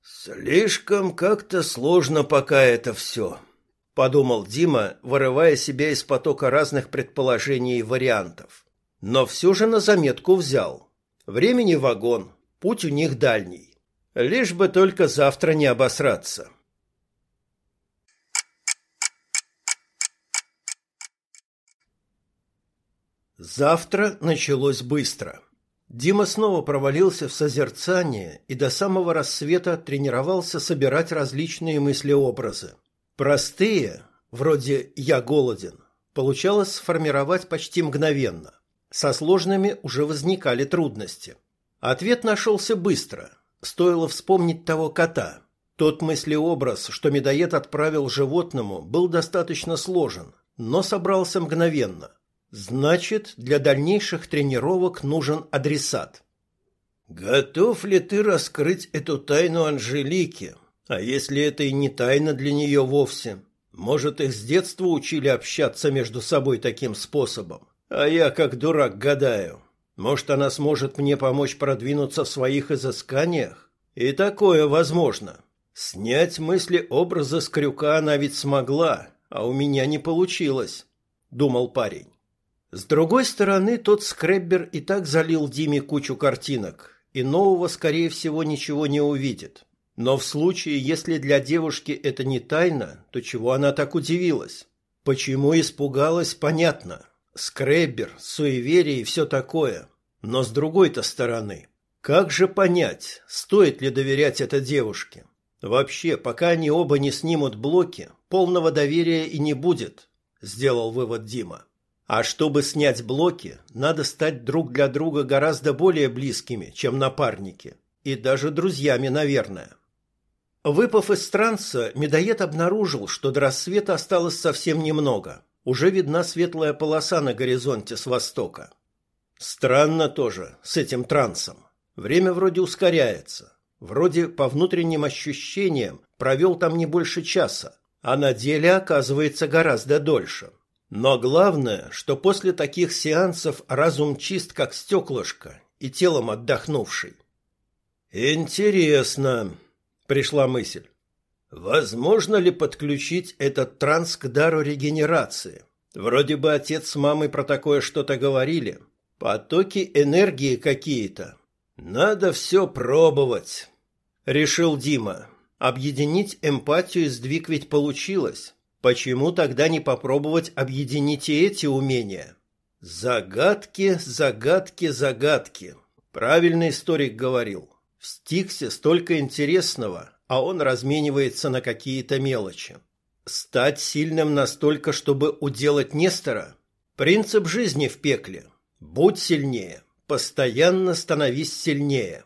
«Слишком как-то сложно пока это все», — подумал Дима, вырывая себя из потока разных предположений и вариантов. Но все же на заметку взял. Времени вагон, путь у них дальний. Лишь бы только завтра не обосраться. Завтра началось быстро. Дима снова провалился в созерцание и до самого рассвета тренировался собирать различные мысли-образы. Простые, вроде «я голоден», получалось сформировать почти мгновенно. Со сложными уже возникали трудности. Ответ нашелся быстро. Стоило вспомнить того кота. Тот мыслеобраз, что медоед отправил животному, был достаточно сложен, но собрался мгновенно. Значит, для дальнейших тренировок нужен адресат. Готов ли ты раскрыть эту тайну Анжелике? А если это и не тайна для нее вовсе? Может, их с детства учили общаться между собой таким способом? А я, как дурак, гадаю. Может, она сможет мне помочь продвинуться в своих изысканиях? И такое возможно. Снять мысли образа с крюка она ведь смогла, а у меня не получилось, думал парень. С другой стороны, тот скреббер и так залил Диме кучу картинок, и нового, скорее всего, ничего не увидит. Но в случае, если для девушки это не тайна, то чего она так удивилась? Почему испугалась, понятно. Скреббер, суеверие и все такое. Но с другой-то стороны, как же понять, стоит ли доверять этой девушке? Вообще, пока они оба не снимут блоки, полного доверия и не будет, сделал вывод Дима. А чтобы снять блоки, надо стать друг для друга гораздо более близкими, чем напарники. И даже друзьями, наверное. Выпав из транса, медоед обнаружил, что до рассвета осталось совсем немного. Уже видна светлая полоса на горизонте с востока. Странно тоже с этим трансом. Время вроде ускоряется. Вроде по внутренним ощущениям провел там не больше часа, а на деле оказывается гораздо дольше. Но главное, что после таких сеансов разум чист, как стеклышко, и телом отдохнувший. «Интересно», — пришла мысль. «Возможно ли подключить этот транс к дару регенерации? Вроде бы отец с мамой про такое что-то говорили. Потоки энергии какие-то. Надо все пробовать», — решил Дима. Объединить эмпатию и сдвиг ведь получилось. Почему тогда не попробовать объединить и эти умения? Загадки, загадки, загадки. Правильный историк говорил. В Стиксе столько интересного, а он разменивается на какие-то мелочи. Стать сильным настолько, чтобы уделать Нестора? Принцип жизни в пекле. Будь сильнее. Постоянно становись сильнее.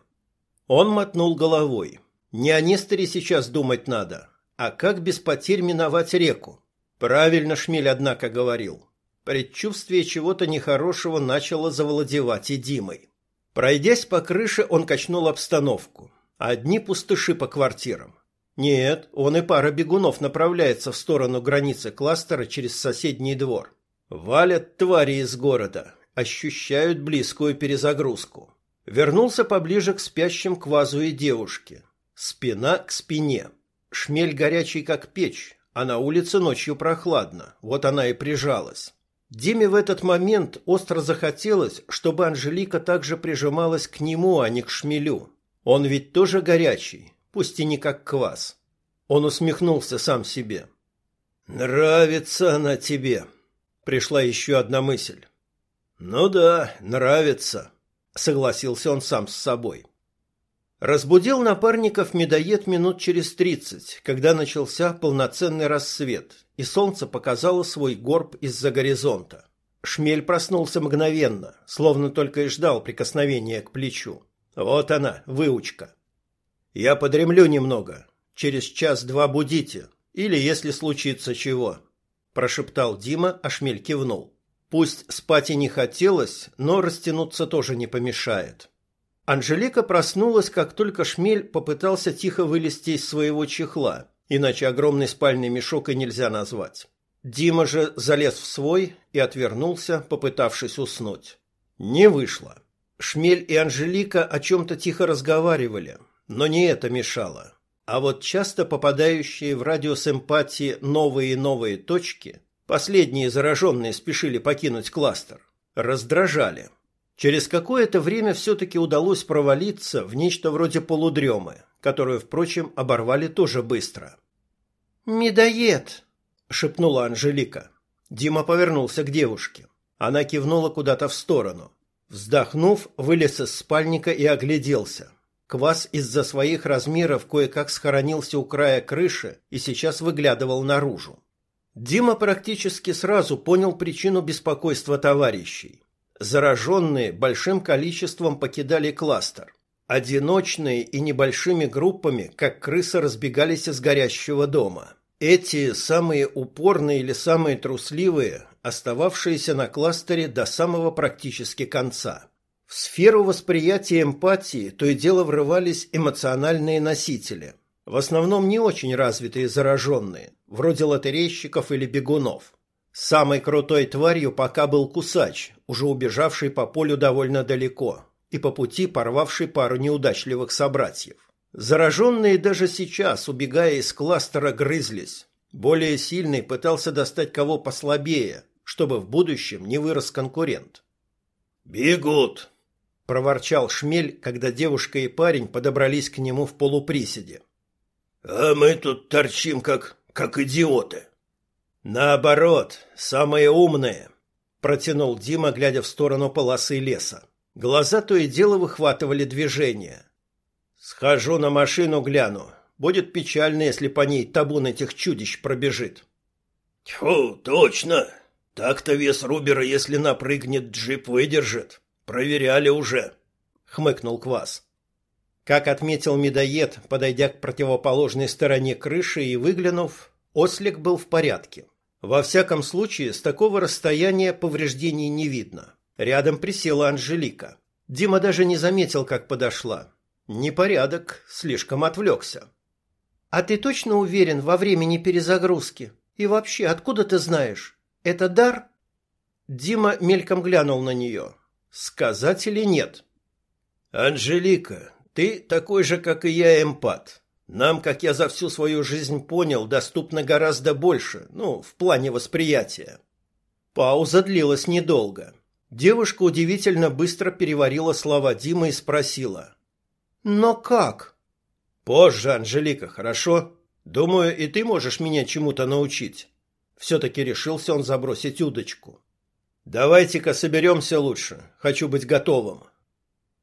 Он мотнул головой. Не о Несторе сейчас думать надо, а как без потерь миновать реку? Правильно Шмель, однако, говорил. Предчувствие чего-то нехорошего начало завладевать и Димой. Пройдясь по крыше, он качнул обстановку. Одни пустыши по квартирам. Нет, он и пара бегунов направляется в сторону границы кластера через соседний двор. Валят твари из города, ощущают близкую перезагрузку. Вернулся поближе к спящим квазу и девушке. Спина к спине. Шмель горячий, как печь, а на улице ночью прохладно. Вот она и прижалась. Диме в этот момент остро захотелось, чтобы Анжелика также прижималась к нему, а не к шмелю. Он ведь тоже горячий, пусть и не как квас. Он усмехнулся сам себе. «Нравится она тебе», — пришла еще одна мысль. «Ну да, нравится», — согласился он сам с собой. Разбудил напарников медоед минут через тридцать, когда начался полноценный рассвет, и солнце показало свой горб из-за горизонта. Шмель проснулся мгновенно, словно только и ждал прикосновения к плечу. Вот она, выучка. Я подремлю немного. Через час-два будите, или если случится чего, прошептал Дима, а Шмель кивнул. Пусть спать и не хотелось, но растянуться тоже не помешает. Анжелика проснулась, как только шмель попытался тихо вылезти из своего чехла, иначе огромный спальный мешок и нельзя назвать. Дима же залез в свой и отвернулся, попытавшись уснуть. Не вышло. Шмель и Анжелика о чем-то тихо разговаривали, но не это мешало. А вот часто попадающие в радиус эмпатии новые и новые точки, последние зараженные спешили покинуть кластер, раздражали – Через какое-то время все-таки удалось провалиться в нечто вроде полудремы, которую, впрочем, оборвали тоже быстро. «Медоед!» — шепнула Анжелика. Дима повернулся к девушке. Она кивнула куда-то в сторону. Вздохнув, вылез из спальника и огляделся. Квас из-за своих размеров кое-как схоронился у края крыши и сейчас выглядывал наружу. Дима практически сразу понял причину беспокойства товарищей. Зараженные большим количеством покидали кластер. Одиночные и небольшими группами, как крысы, разбегались из горящего дома. Эти самые упорные или самые трусливые, остававшиеся на кластере до самого практически конца. В сферу восприятия эмпатии то и дело врывались эмоциональные носители, в основном не очень развитые зараженные, вроде лотерейщиков или бегунов. Самой крутой тварью пока был кусач, уже убежавший по полю довольно далеко и по пути порвавший пару неудачливых собратьев. Зараженные даже сейчас, убегая из кластера, грызлись. Более сильный пытался достать кого послабее, чтобы в будущем не вырос конкурент. «Бегут!» – проворчал Шмель, когда девушка и парень подобрались к нему в полуприседе. «А мы тут торчим, как, как идиоты!» Наоборот, самые умные, протянул Дима, глядя в сторону полосы леса. Глаза то и дело выхватывали движение. Схожу на машину, гляну. Будет печально, если по ней табун этих чудищ пробежит. Тьфу, точно. Так-то вес Рубера, если напрыгнет, джип выдержит. Проверяли уже, хмыкнул Квас. Как отметил медоед, подойдя к противоположной стороне крыши и выглянув, ослик был в порядке. Во всяком случае, с такого расстояния повреждений не видно. Рядом присела Анжелика. Дима даже не заметил, как подошла. Непорядок, слишком отвлекся. А ты точно уверен во времени перезагрузки? И вообще, откуда ты знаешь? Это дар? Дима мельком глянул на нее. Сказать или нет? Анжелика, ты такой же, как и я, эмпат. Нам, как я за всю свою жизнь понял, доступно гораздо больше, ну, в плане восприятия. Пауза длилась недолго. Девушка удивительно быстро переварила слова Димы и спросила. «Но как?» «Позже, Анжелика, хорошо? Думаю, и ты можешь меня чему-то научить». Все-таки решился он забросить удочку. «Давайте-ка соберемся лучше. Хочу быть готовым».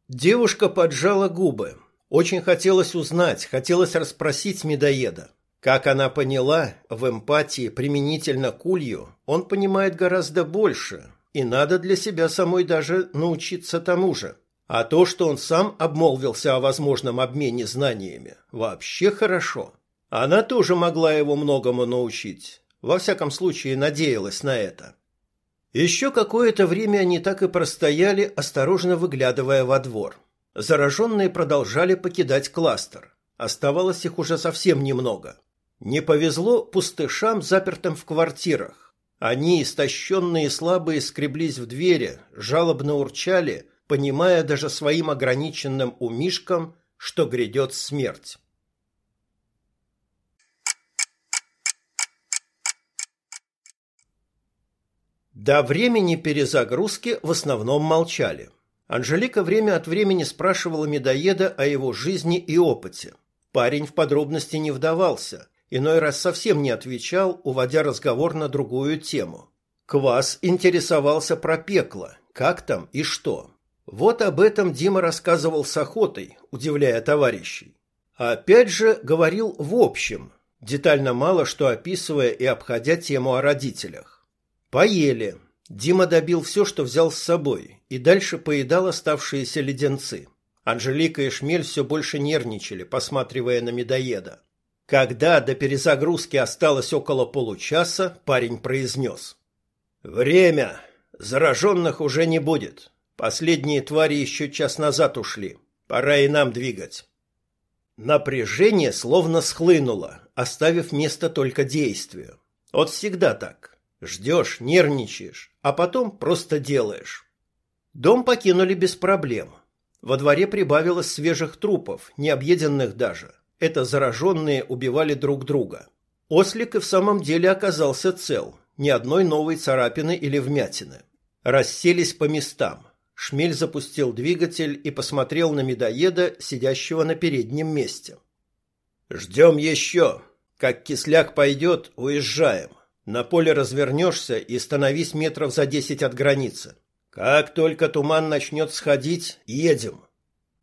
Девушка поджала губы. Очень хотелось узнать, хотелось расспросить медоеда. Как она поняла, в эмпатии применительно к улью он понимает гораздо больше, и надо для себя самой даже научиться тому же. А то, что он сам обмолвился о возможном обмене знаниями, вообще хорошо. Она тоже могла его многому научить. Во всяком случае, надеялась на это. Еще какое-то время они так и простояли, осторожно выглядывая во двор. Зараженные продолжали покидать кластер. Оставалось их уже совсем немного. Не повезло пустышам, запертым в квартирах. Они, истощенные и слабые, скреблись в двери, жалобно урчали – понимая даже своим ограниченным умишкам, что грядет смерть. До времени перезагрузки в основном молчали. Анжелика время от времени спрашивала медоеда о его жизни и опыте. Парень в подробности не вдавался, иной раз совсем не отвечал, уводя разговор на другую тему. Квас интересовался про пекло, как там и что. Вот об этом Дима рассказывал с охотой, удивляя товарищей. А опять же говорил в общем, детально мало что описывая и обходя тему о родителях. Поели. Дима добил все, что взял с собой, и дальше поедал оставшиеся леденцы. Анжелика и Шмель все больше нервничали, посматривая на медоеда. Когда до перезагрузки осталось около получаса, парень произнес. «Время! Зараженных уже не будет. Последние твари еще час назад ушли. Пора и нам двигать. Напряжение словно схлынуло, оставив место только действию. Вот всегда так. Ждешь, нервничаешь, а потом просто делаешь. Дом покинули без проблем. Во дворе прибавилось свежих трупов, не объеденных даже. Это зараженные убивали друг друга. Ослик и в самом деле оказался цел, ни одной новой царапины или вмятины. Расселись по местам. Шмель запустил двигатель и посмотрел на медоеда, сидящего на переднем месте. «Ждем еще. Как кисляк пойдет, уезжаем. На поле развернешься и становись метров за десять от границы. Как только туман начнет сходить, едем».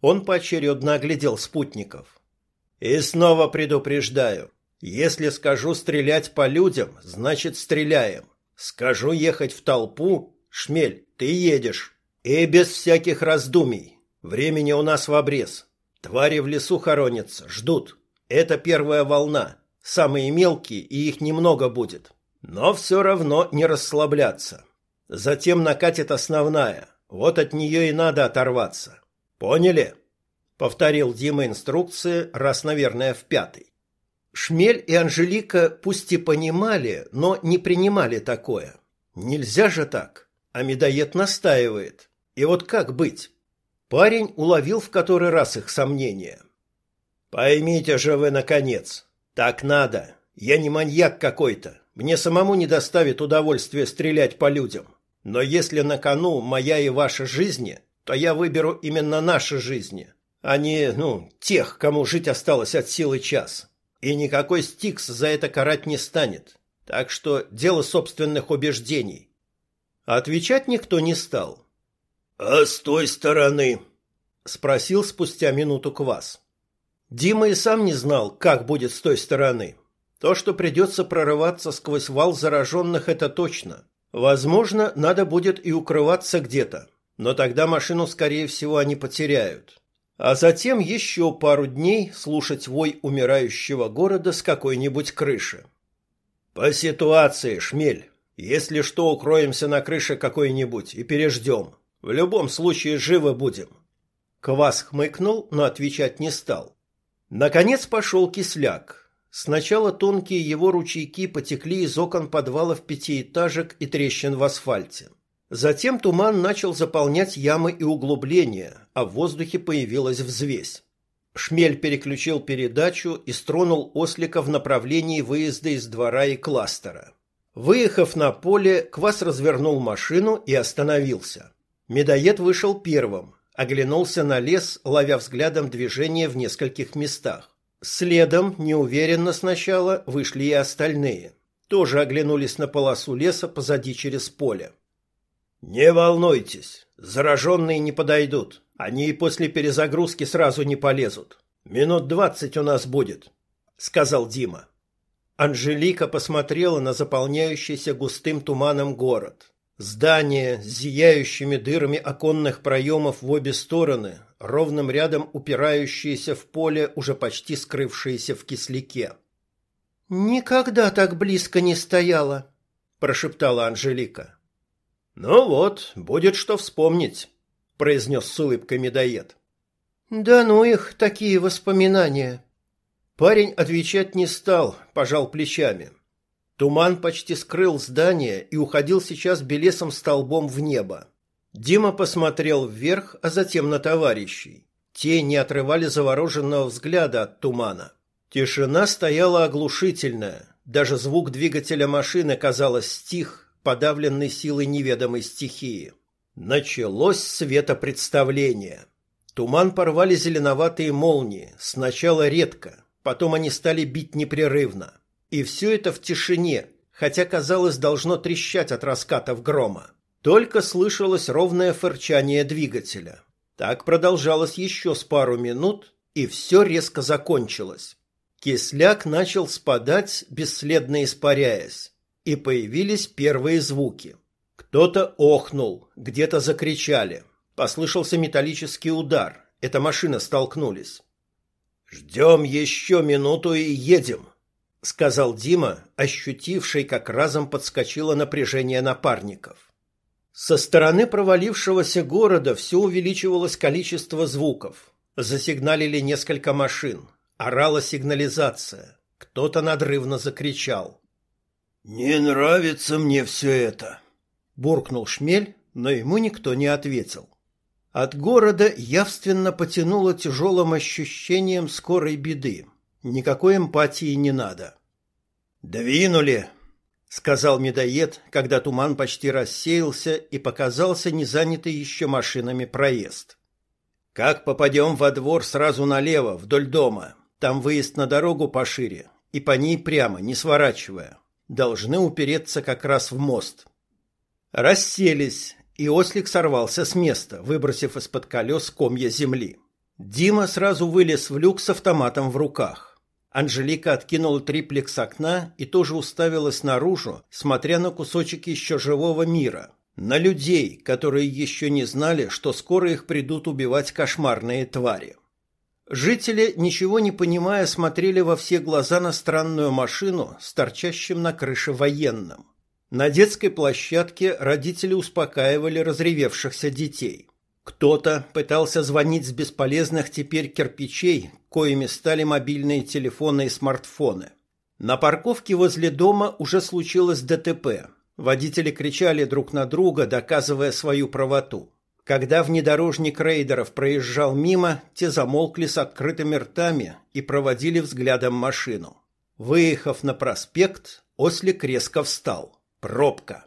Он поочередно оглядел спутников. «И снова предупреждаю. Если скажу стрелять по людям, значит стреляем. Скажу ехать в толпу, шмель, ты едешь». И без всяких раздумий. Времени у нас в обрез. Твари в лесу хоронятся, ждут. Это первая волна. Самые мелкие, и их немного будет. Но все равно не расслабляться. Затем накатит основная. Вот от нее и надо оторваться. Поняли? Повторил Дима инструкции, раз, наверное, в пятый. Шмель и Анжелика пусть и понимали, но не принимали такое. Нельзя же так. А медоед настаивает. И вот как быть? Парень уловил в который раз их сомнения. Поймите же вы наконец, так надо. Я не маньяк какой-то. Мне самому не доставит удовольствия стрелять по людям. Но если на кону моя и ваша жизни, то я выберу именно наши жизни, а не, ну, тех, кому жить осталось от силы час. И никакой Стикс за это карать не станет. Так что дело собственных убеждений. Отвечать никто не стал. «А с той стороны?» – спросил спустя минуту Квас. Дима и сам не знал, как будет с той стороны. То, что придется прорываться сквозь вал зараженных, это точно. Возможно, надо будет и укрываться где-то, но тогда машину, скорее всего, они потеряют. А затем еще пару дней слушать вой умирающего города с какой-нибудь крыши. «По ситуации, шмель. Если что, укроемся на крыше какой-нибудь и переждем. В любом случае живы будем. Квас хмыкнул, но отвечать не стал. Наконец пошел кисляк. Сначала тонкие его ручейки потекли из окон подвалов пятиэтажек и трещин в асфальте. Затем туман начал заполнять ямы и углубления, а в воздухе появилась взвесь. Шмель переключил передачу и стронул ослика в направлении выезда из двора и кластера. Выехав на поле, Квас развернул машину и остановился. Медоед вышел первым, оглянулся на лес, ловя взглядом движение в нескольких местах. Следом, неуверенно сначала, вышли и остальные. Тоже оглянулись на полосу леса позади через поле. «Не волнуйтесь, зараженные не подойдут. Они и после перезагрузки сразу не полезут. Минут двадцать у нас будет», — сказал Дима. Анжелика посмотрела на заполняющийся густым туманом город. Здания с зияющими дырами оконных проемов в обе стороны, ровным рядом упирающиеся в поле, уже почти скрывшиеся в кисляке. «Никогда так близко не стояла», – прошептала Анжелика. «Ну вот, будет что вспомнить», – произнес с улыбкой медоед. «Да ну их, такие воспоминания». Парень отвечать не стал, пожал плечами. Туман почти скрыл здание и уходил сейчас белесым столбом в небо. Дима посмотрел вверх, а затем на товарищей. Те не отрывали завороженного взгляда от тумана. Тишина стояла оглушительная. Даже звук двигателя машины, казалось, стих, подавленный силой неведомой стихии. Началось светопредставление. Туман порвали зеленоватые молнии, сначала редко, потом они стали бить непрерывно. И все это в тишине, хотя, казалось, должно трещать от раскатов грома. Только слышалось ровное фырчание двигателя. Так продолжалось еще с пару минут, и все резко закончилось. Кисляк начал спадать, бесследно испаряясь, и появились первые звуки. Кто-то охнул, где-то закричали. Послышался металлический удар. Эта машина столкнулись. «Ждем еще минуту и едем», — сказал Дима, ощутивший, как разом подскочило напряжение напарников. Со стороны провалившегося города все увеличивалось количество звуков. Засигналили несколько машин. Орала сигнализация. Кто-то надрывно закричал. «Не нравится мне все это», — буркнул Шмель, но ему никто не ответил. От города явственно потянуло тяжелым ощущением скорой беды. Никакой эмпатии не надо. «Двинули!» — сказал медоед, когда туман почти рассеялся и показался незанятый еще машинами проезд. «Как попадем во двор сразу налево, вдоль дома? Там выезд на дорогу пошире, и по ней прямо, не сворачивая. Должны упереться как раз в мост». Расселись, и ослик сорвался с места, выбросив из-под колес комья земли. Дима сразу вылез в люк с автоматом в руках. Анжелика откинула триплекс окна и тоже уставилась наружу, смотря на кусочек еще живого мира, на людей, которые еще не знали, что скоро их придут убивать кошмарные твари. Жители, ничего не понимая, смотрели во все глаза на странную машину с торчащим на крыше военным. На детской площадке родители успокаивали разревевшихся детей. Кто-то пытался звонить с бесполезных теперь кирпичей, коими стали мобильные телефоны и смартфоны. На парковке возле дома уже случилось ДТП. Водители кричали друг на друга, доказывая свою правоту. Когда внедорожник рейдеров проезжал мимо, те замолкли с открытыми ртами и проводили взглядом машину. Выехав на проспект, ослик резко встал. Пробка.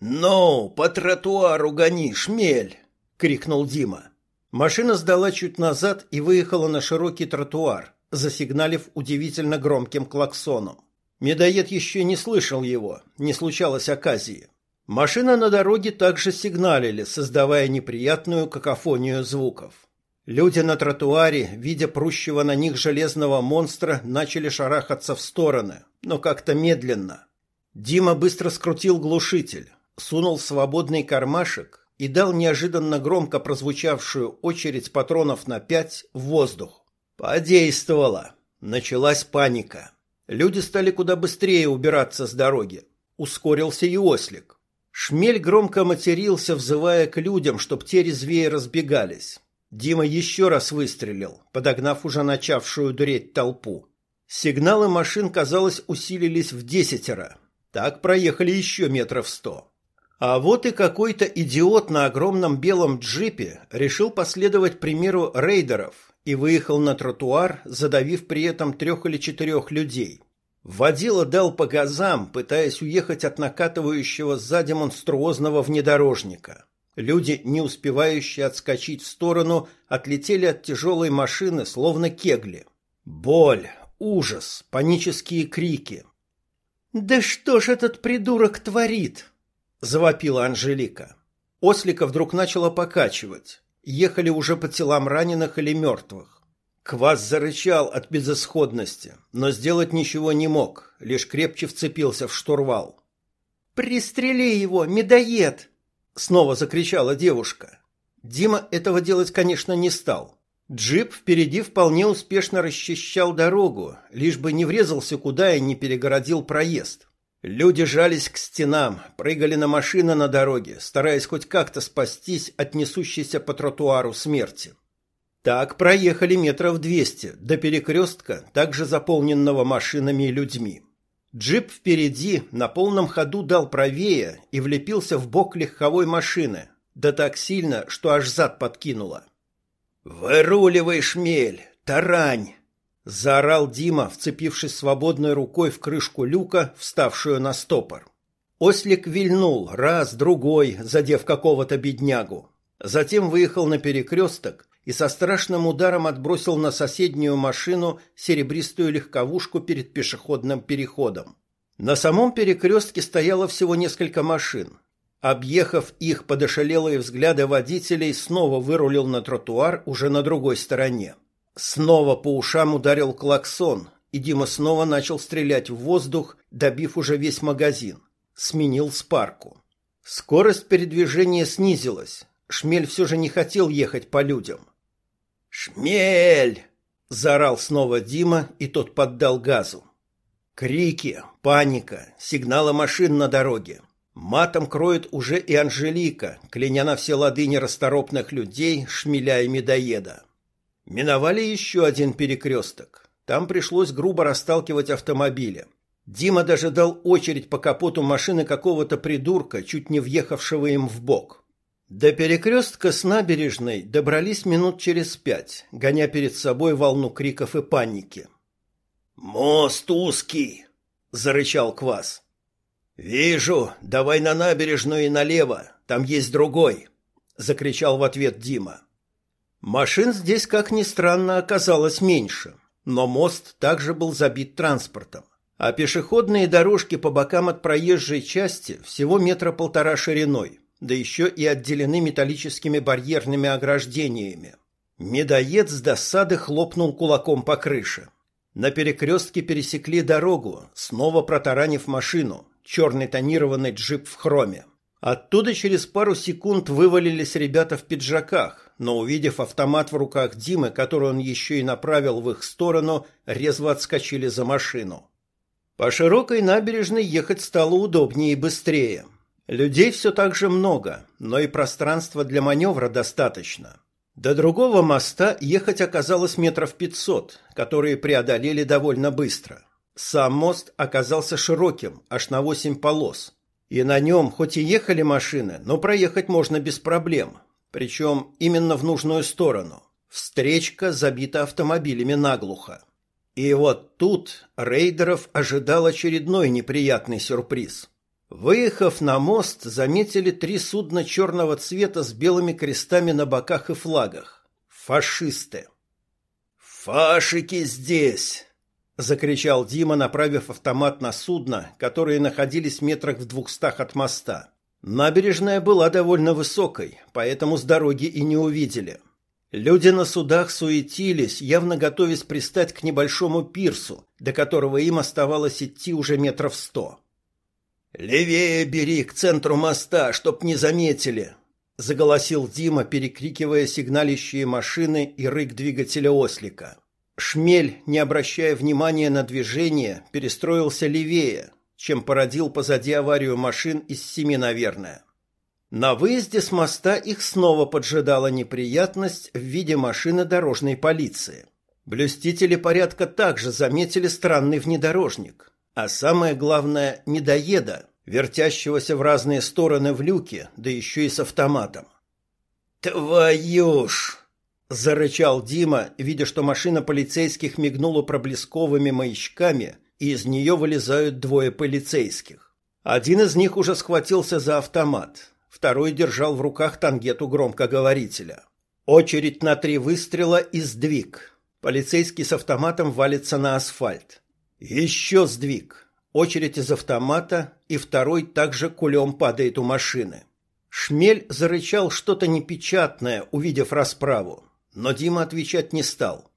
«Ну, по тротуару гони, шмель!» Крикнул Дима. Машина сдала чуть назад и выехала на широкий тротуар, засигналив удивительно громким клаксоном. Медоед еще не слышал его, не случалось оказии. Машина на дороге также сигналили, создавая неприятную какофонию звуков. Люди на тротуаре, видя прущего на них железного монстра, начали шарахаться в стороны, но как-то медленно. Дима быстро скрутил глушитель, сунул свободный кармашек и дал неожиданно громко прозвучавшую очередь патронов на пять в воздух. Подействовало. Началась паника. Люди стали куда быстрее убираться с дороги. Ускорился и ослик. Шмель громко матерился, взывая к людям, чтоб те резвее разбегались. Дима еще раз выстрелил, подогнав уже начавшую дуреть толпу. Сигналы машин, казалось, усилились в десятеро. Так проехали еще метров сто. А вот и какой-то идиот на огромном белом джипе решил последовать примеру рейдеров и выехал на тротуар, задавив при этом трех или четырех людей. Водила дал по газам, пытаясь уехать от накатывающего сзади монструозного внедорожника. Люди, не успевающие отскочить в сторону, отлетели от тяжелой машины, словно кегли. Боль, ужас, панические крики. «Да что ж этот придурок творит?» – завопила Анжелика. Ослика вдруг начала покачивать. Ехали уже по телам раненых или мертвых. Квас зарычал от безысходности, но сделать ничего не мог, лишь крепче вцепился в штурвал. «Пристрели его, медоед!» Снова закричала девушка. Дима этого делать, конечно, не стал. Джип впереди вполне успешно расчищал дорогу, лишь бы не врезался куда и не перегородил проезд. Люди жались к стенам, прыгали на машины на дороге, стараясь хоть как-то спастись от несущейся по тротуару смерти. Так проехали метров двести до перекрестка, также заполненного машинами и людьми. Джип впереди на полном ходу дал правее и влепился в бок легковой машины, да так сильно, что аж зад подкинуло. «Выруливай, шмель! Тарань!» — заорал Дима, вцепившись свободной рукой в крышку люка, вставшую на стопор. Ослик вильнул раз, другой, задев какого-то беднягу. Затем выехал на перекресток и со страшным ударом отбросил на соседнюю машину серебристую легковушку перед пешеходным переходом. На самом перекрестке стояло всего несколько машин. Объехав их под ошалелые взгляды водителей, снова вырулил на тротуар уже на другой стороне. Снова по ушам ударил клаксон, и Дима снова начал стрелять в воздух, добив уже весь магазин. Сменил спарку. Скорость передвижения снизилась. Шмель все же не хотел ехать по людям. «Шмель!» – заорал снова Дима, и тот поддал газу. Крики, паника, сигналы машин на дороге. Матом кроет уже и Анжелика, кляня на все лады нерасторопных людей, шмеля и медоеда. Миновали еще один перекресток. Там пришлось грубо расталкивать автомобили. Дима даже дал очередь по капоту машины какого-то придурка, чуть не въехавшего им в бок. До перекрестка с набережной добрались минут через пять, гоня перед собой волну криков и паники. «Мост узкий!» — зарычал Квас. «Вижу, давай на набережную и налево, там есть другой!» — закричал в ответ Дима. Машин здесь, как ни странно, оказалось меньше, но мост также был забит транспортом, а пешеходные дорожки по бокам от проезжей части всего метра полтора шириной да еще и отделены металлическими барьерными ограждениями. Медоед с досады хлопнул кулаком по крыше. На перекрестке пересекли дорогу, снова протаранив машину, черный тонированный джип в хроме. Оттуда через пару секунд вывалились ребята в пиджаках, но, увидев автомат в руках Димы, который он еще и направил в их сторону, резво отскочили за машину. По широкой набережной ехать стало удобнее и быстрее. Людей все так же много, но и пространства для маневра достаточно. До другого моста ехать оказалось метров пятьсот, которые преодолели довольно быстро. Сам мост оказался широким, аж на восемь полос. И на нем хоть и ехали машины, но проехать можно без проблем. Причем именно в нужную сторону. Встречка забита автомобилями наглухо. И вот тут рейдеров ожидал очередной неприятный сюрприз. Выехав на мост, заметили три судна черного цвета с белыми крестами на боках и флагах. Фашисты. «Фашики здесь!» — закричал Дима, направив автомат на судно, которые находились в метрах в двухстах от моста. Набережная была довольно высокой, поэтому с дороги и не увидели. Люди на судах суетились, явно готовясь пристать к небольшому пирсу, до которого им оставалось идти уже метров сто. «Левее бери, к центру моста, чтоб не заметили!» — заголосил Дима, перекрикивая сигналищие машины и рык двигателя ослика. Шмель, не обращая внимания на движение, перестроился левее, чем породил позади аварию машин из семи, наверное. На выезде с моста их снова поджидала неприятность в виде машины дорожной полиции. Блюстители порядка также заметили странный внедорожник, а самое главное – недоеда, вертящегося в разные стороны в люке, да еще и с автоматом. «Твою ж!» – зарычал Дима, видя, что машина полицейских мигнула проблесковыми маячками, и из нее вылезают двое полицейских. Один из них уже схватился за автомат, второй держал в руках тангету громкоговорителя. Очередь на три выстрела и сдвиг – Полицейский с автоматом валится на асфальт. Еще сдвиг. Очередь из автомата, и второй также кулем падает у машины. Шмель зарычал что-то непечатное, увидев расправу, но Дима отвечать не стал.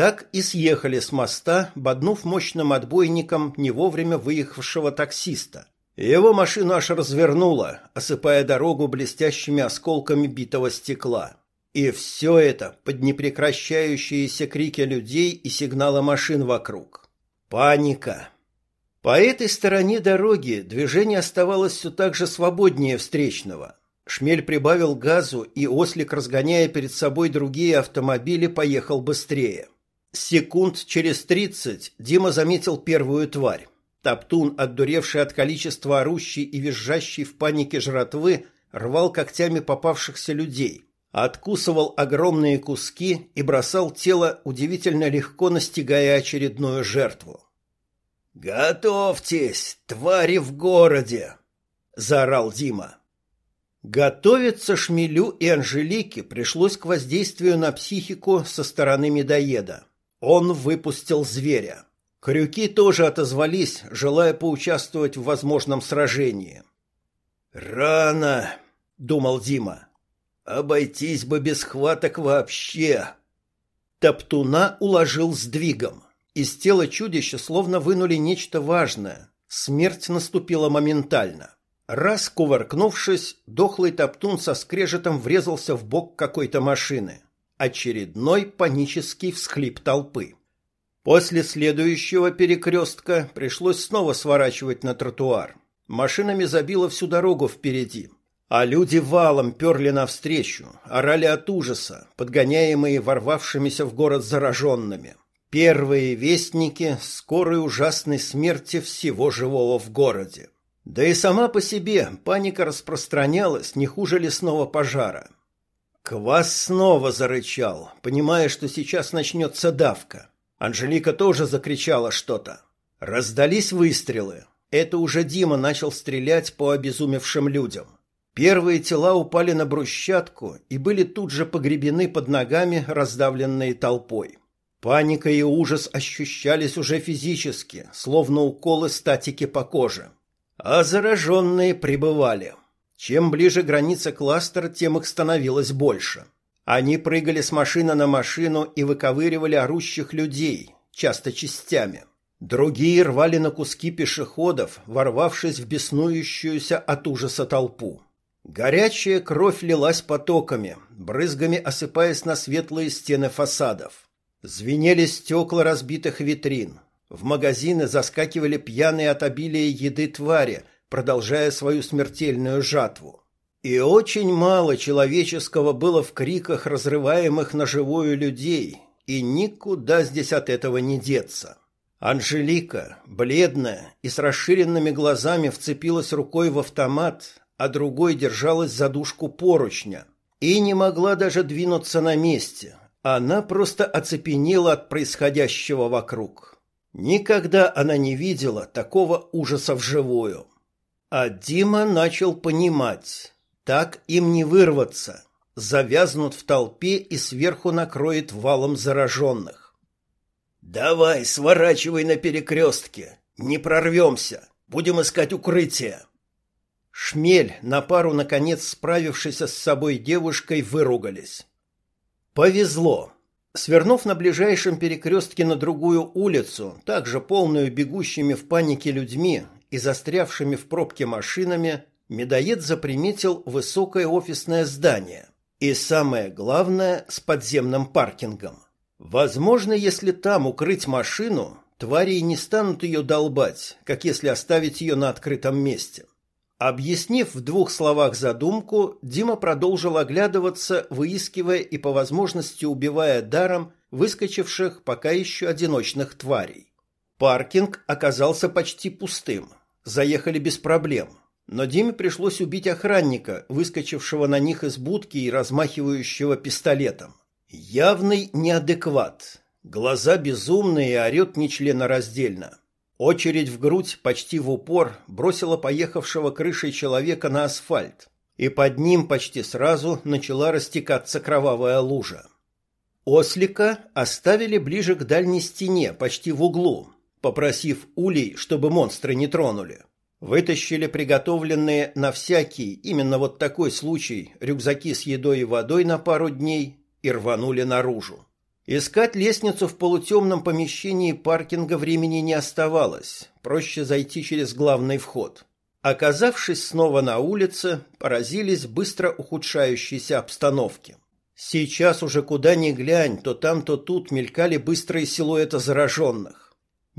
Так и съехали с моста, боднув мощным отбойником не вовремя выехавшего таксиста. Его машину аж развернуло, осыпая дорогу блестящими осколками битого стекла. И все это под непрекращающиеся крики людей и сигналы машин вокруг. Паника. По этой стороне дороги движение оставалось все так же свободнее встречного. Шмель прибавил газу, и ослик, разгоняя перед собой другие автомобили, поехал быстрее. Секунд через тридцать Дима заметил первую тварь. Топтун, отдуревший от количества орущей и визжащей в панике жратвы, рвал когтями попавшихся людей – откусывал огромные куски и бросал тело удивительно легко, настигая очередную жертву. «Готовьтесь, твари в городе!» — заорал Дима. Готовиться Шмелю и Анжелике пришлось к воздействию на психику со стороны медоеда. Он выпустил зверя. Крюки тоже отозвались, желая поучаствовать в возможном сражении. «Рано!» — думал Дима. Обойтись бы без хваток вообще. Топтуна уложил сдвигом. Из тела чудища словно вынули нечто важное. Смерть наступила моментально. Раз кувыркнувшись, дохлый топтун со скрежетом врезался в бок какой-то машины. Очередной панический всхлип толпы. После следующего перекрестка пришлось снова сворачивать на тротуар. Машинами забило всю дорогу впереди. А люди валом перли навстречу, орали от ужаса, подгоняемые ворвавшимися в город зараженными. Первые вестники скорой ужасной смерти всего живого в городе. Да и сама по себе паника распространялась не хуже лесного пожара. Квас снова зарычал, понимая, что сейчас начнется давка. Анжелика тоже закричала что-то. Раздались выстрелы. Это уже Дима начал стрелять по обезумевшим людям. Первые тела упали на брусчатку и были тут же погребены под ногами, раздавленные толпой. Паника и ужас ощущались уже физически, словно уколы статики по коже. А зараженные прибывали. Чем ближе граница кластера, тем их становилось больше. Они прыгали с машины на машину и выковыривали орущих людей, часто частями. Другие рвали на куски пешеходов, ворвавшись в беснующуюся от ужаса толпу. Горячая кровь лилась потоками, брызгами осыпаясь на светлые стены фасадов. Звенели стекла разбитых витрин. В магазины заскакивали пьяные от обилия еды твари, продолжая свою смертельную жатву. И очень мало человеческого было в криках разрываемых на живую людей, и никуда здесь от этого не деться. Анжелика, бледная и с расширенными глазами, вцепилась рукой в автомат, а другой держалась за дужку поручня и не могла даже двинуться на месте. Она просто оцепенела от происходящего вокруг. Никогда она не видела такого ужаса вживую. А Дима начал понимать, так им не вырваться, завязнут в толпе и сверху накроет валом зараженных. «Давай, сворачивай на перекрестке, не прорвемся, будем искать укрытие». Шмель, на пару наконец справившись с собой девушкой, выругались. Повезло. Свернув на ближайшем перекрестке на другую улицу, также полную бегущими в панике людьми и застрявшими в пробке машинами, медоед заприметил высокое офисное здание. И самое главное, с подземным паркингом. Возможно, если там укрыть машину, твари не станут ее долбать, как если оставить ее на открытом месте. Объяснив в двух словах задумку, Дима продолжил оглядываться, выискивая и по возможности убивая даром выскочивших пока еще одиночных тварей. Паркинг оказался почти пустым. Заехали без проблем. Но Диме пришлось убить охранника, выскочившего на них из будки и размахивающего пистолетом. Явный неадекват. Глаза безумные, орет нечленораздельно. Очередь в грудь почти в упор бросила поехавшего крышей человека на асфальт, и под ним почти сразу начала растекаться кровавая лужа. Ослика оставили ближе к дальней стене, почти в углу, попросив улей, чтобы монстры не тронули. Вытащили приготовленные на всякий, именно вот такой случай, рюкзаки с едой и водой на пару дней и рванули наружу. Искать лестницу в полутемном помещении паркинга времени не оставалось, проще зайти через главный вход. Оказавшись снова на улице, поразились быстро ухудшающейся обстановке. Сейчас уже куда ни глянь, то там, то тут мелькали быстрые силуэты зараженных.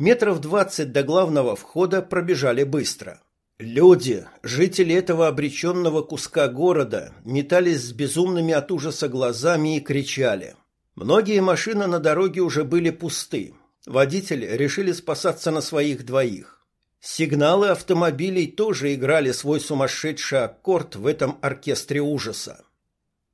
Метров двадцать до главного входа пробежали быстро. Люди, жители этого обреченного куска города, метались с безумными от ужаса глазами и кричали. Многие машины на дороге уже были пусты. Водители решили спасаться на своих двоих. Сигналы автомобилей тоже играли свой сумасшедший аккорд в этом оркестре ужаса.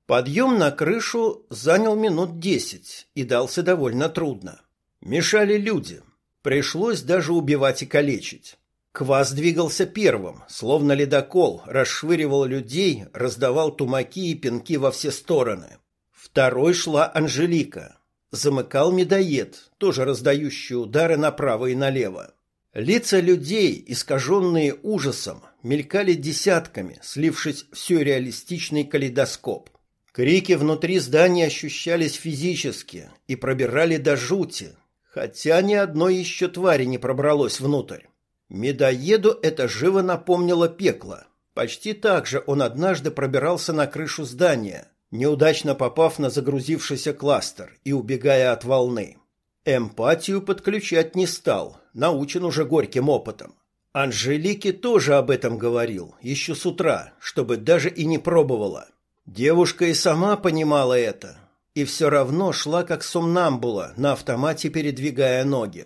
Подъем на крышу занял минут десять и дался довольно трудно. Мешали люди. Пришлось даже убивать и калечить. Квас двигался первым, словно ледокол, расшвыривал людей, раздавал тумаки и пинки во все стороны. Второй шла Анжелика. Замыкал медоед, тоже раздающий удары направо и налево. Лица людей, искаженные ужасом, мелькали десятками, слившись в сюрреалистичный калейдоскоп. Крики внутри здания ощущались физически и пробирали до жути, хотя ни одной еще твари не пробралось внутрь. Медоеду это живо напомнило пекло. Почти так же он однажды пробирался на крышу здания, неудачно попав на загрузившийся кластер и убегая от волны. Эмпатию подключать не стал, научен уже горьким опытом. Анжелике тоже об этом говорил, еще с утра, чтобы даже и не пробовала. Девушка и сама понимала это, и все равно шла как сомнамбула, на автомате передвигая ноги.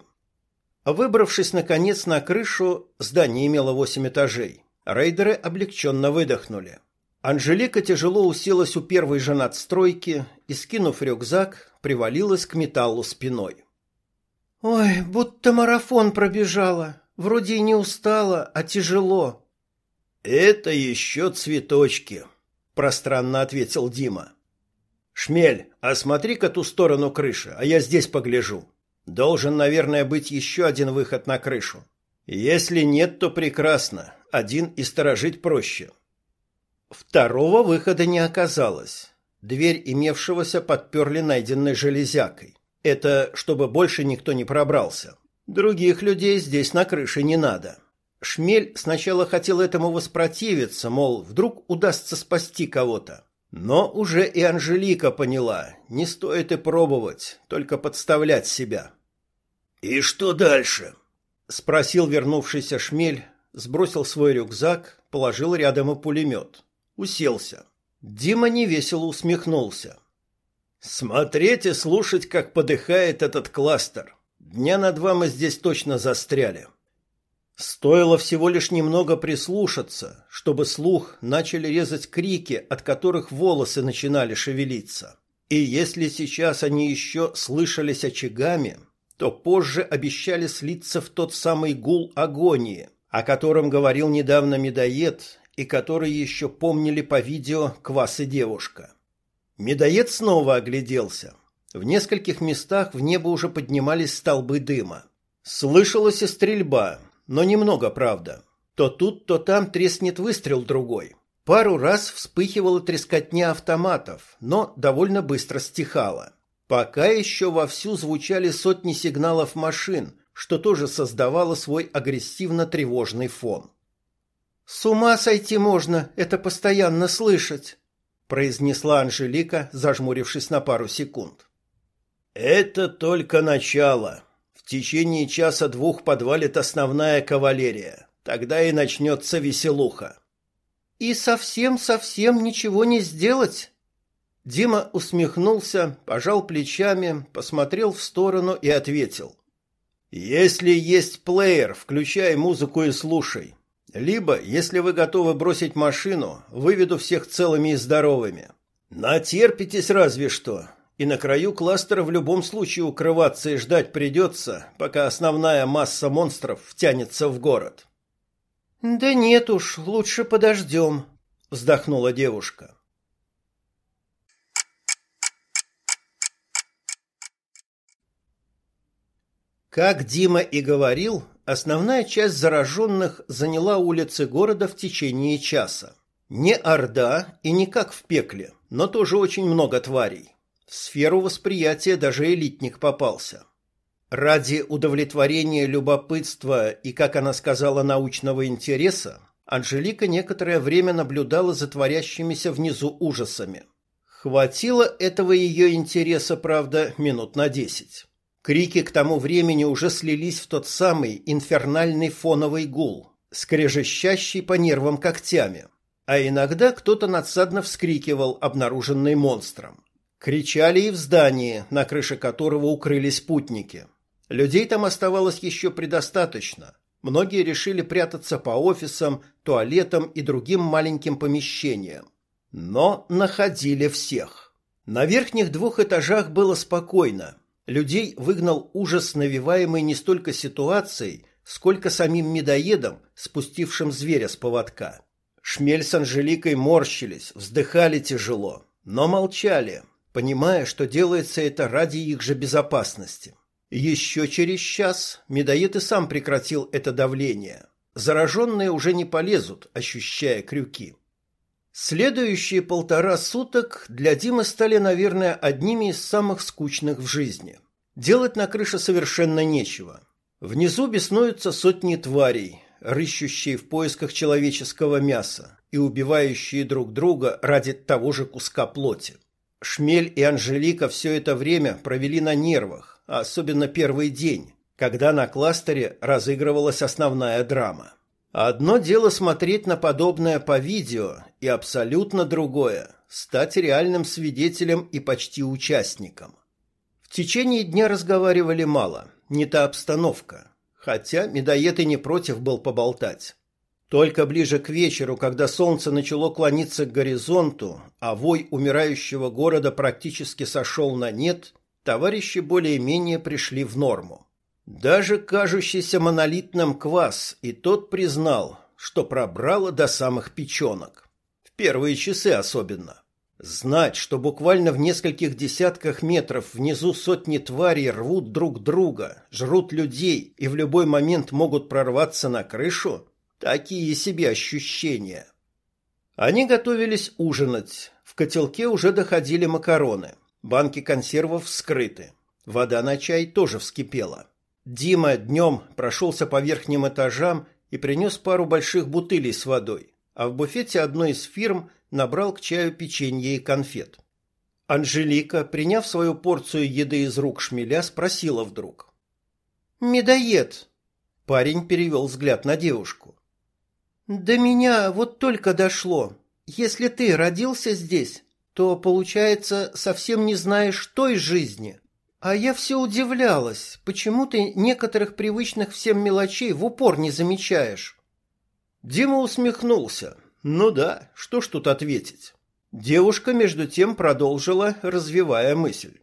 Выбравшись, наконец, на крышу, здание имело восемь этажей, рейдеры облегченно выдохнули. Анжелика тяжело уселась у первой же надстройки и, скинув рюкзак, привалилась к металлу спиной. «Ой, будто марафон пробежала. Вроде и не устала, а тяжело». «Это еще цветочки», – пространно ответил Дима. «Шмель, осмотри-ка ту сторону крыши, а я здесь погляжу. Должен, наверное, быть еще один выход на крышу. Если нет, то прекрасно. Один и сторожить проще». Второго выхода не оказалось. Дверь имевшегося подперли найденной железякой. Это чтобы больше никто не пробрался. Других людей здесь на крыше не надо. Шмель сначала хотел этому воспротивиться, мол, вдруг удастся спасти кого-то. Но уже и Анжелика поняла, не стоит и пробовать, только подставлять себя. «И что дальше?» — спросил вернувшийся шмель, сбросил свой рюкзак, положил рядом и пулемет. Уселся. Дима невесело усмехнулся. «Смотреть и слушать, как подыхает этот кластер. Дня на два мы здесь точно застряли». Стоило всего лишь немного прислушаться, чтобы слух начали резать крики, от которых волосы начинали шевелиться. И если сейчас они еще слышались очагами, то позже обещали слиться в тот самый гул агонии, о котором говорил недавно медоед и который еще помнили по видео Квас и девушка. Медоед снова огляделся. В нескольких местах в небо уже поднимались столбы дыма. Слышалась и стрельба – но немного, правда. То тут, то там треснет выстрел другой. Пару раз вспыхивала трескотня автоматов, но довольно быстро стихала. Пока еще вовсю звучали сотни сигналов машин, что тоже создавало свой агрессивно-тревожный фон. «С ума сойти можно, это постоянно слышать», произнесла Анжелика, зажмурившись на пару секунд. «Это только начало», течение часа-двух подвалит основная кавалерия. Тогда и начнется веселуха. И совсем-совсем ничего не сделать? Дима усмехнулся, пожал плечами, посмотрел в сторону и ответил. Если есть плеер, включай музыку и слушай. Либо, если вы готовы бросить машину, выведу всех целыми и здоровыми. Натерпитесь разве что. И на краю кластера в любом случае укрываться и ждать придется, пока основная масса монстров втянется в город. Да нет уж, лучше подождем», — вздохнула девушка. Как Дима и говорил, основная часть зараженных заняла улицы города в течение часа. Не орда и не как в пекле, но тоже очень много тварей. В сферу восприятия даже элитник попался. Ради удовлетворения любопытства и, как она сказала, научного интереса, Анжелика некоторое время наблюдала за творящимися внизу ужасами. Хватило этого ее интереса, правда, минут на десять. Крики к тому времени уже слились в тот самый инфернальный фоновый гул, скрежещащий по нервам когтями. А иногда кто-то надсадно вскрикивал, обнаруженный монстром. Кричали и в здании, на крыше которого укрылись путники. Людей там оставалось еще предостаточно. Многие решили прятаться по офисам, туалетам и другим маленьким помещениям. Но находили всех. На верхних двух этажах было спокойно, Людей выгнал ужас, навеваемый не столько ситуацией, сколько самим медоедом, спустившим зверя с поводка. Шмель с Анжеликой морщились, вздыхали тяжело, но молчали, понимая, что делается это ради их же безопасности. Еще через час медоед и сам прекратил это давление. Зараженные уже не полезут, ощущая крюки. Следующие полтора суток для Димы стали, наверное, одними из самых скучных в жизни. Делать на крыше совершенно нечего. Внизу беснуются сотни тварей, рыщущие в поисках человеческого мяса и убивающие друг друга ради того же куска плоти. Шмель и Анжелика все это время провели на нервах, а особенно первый день, когда на кластере разыгрывалась основная драма. Одно дело смотреть на подобное по видео, и абсолютно другое – стать реальным свидетелем и почти участником. В течение дня разговаривали мало, не та обстановка, хотя медоед и не против был поболтать. Только ближе к вечеру, когда солнце начало клониться к горизонту, а вой умирающего города практически сошел на нет, товарищи более-менее пришли в норму. Даже кажущийся монолитным квас и тот признал, что пробрало до самых печенок. В первые часы особенно. Знать, что буквально в нескольких десятках метров внизу сотни тварей рвут друг друга, жрут людей и в любой момент могут прорваться на крышу – такие себе ощущения. Они готовились ужинать. В котелке уже доходили макароны. Банки консервов вскрыты. Вода на чай тоже вскипела. Дима днем прошелся по верхним этажам и принес пару больших бутылей с водой, а в буфете одной из фирм набрал к чаю печенье и конфет. Анжелика, приняв свою порцию еды из рук шмеля, спросила вдруг. «Медоед!» Парень перевел взгляд на девушку. «До меня вот только дошло. Если ты родился здесь, то, получается, совсем не знаешь той жизни, а я все удивлялась, почему ты некоторых привычных всем мелочей в упор не замечаешь. Дима усмехнулся. Ну да, что ж тут ответить? Девушка между тем продолжила, развивая мысль.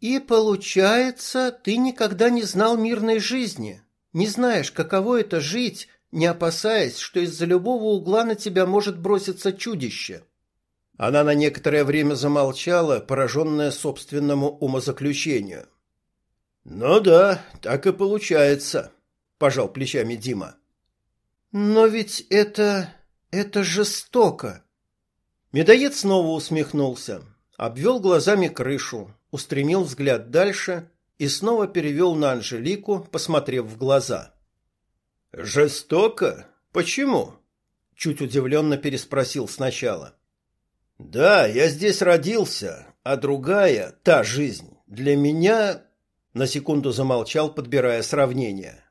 И получается, ты никогда не знал мирной жизни, не знаешь, каково это жить, не опасаясь, что из-за любого угла на тебя может броситься чудище. Она на некоторое время замолчала, пораженная собственному умозаключению. «Ну да, так и получается», – пожал плечами Дима. «Но ведь это... это жестоко». Медоед снова усмехнулся, обвел глазами крышу, устремил взгляд дальше и снова перевел на Анжелику, посмотрев в глаза. «Жестоко? Почему?» – чуть удивленно переспросил сначала. Да, я здесь родился, а другая, та жизнь, для меня... На секунду замолчал, подбирая сравнение.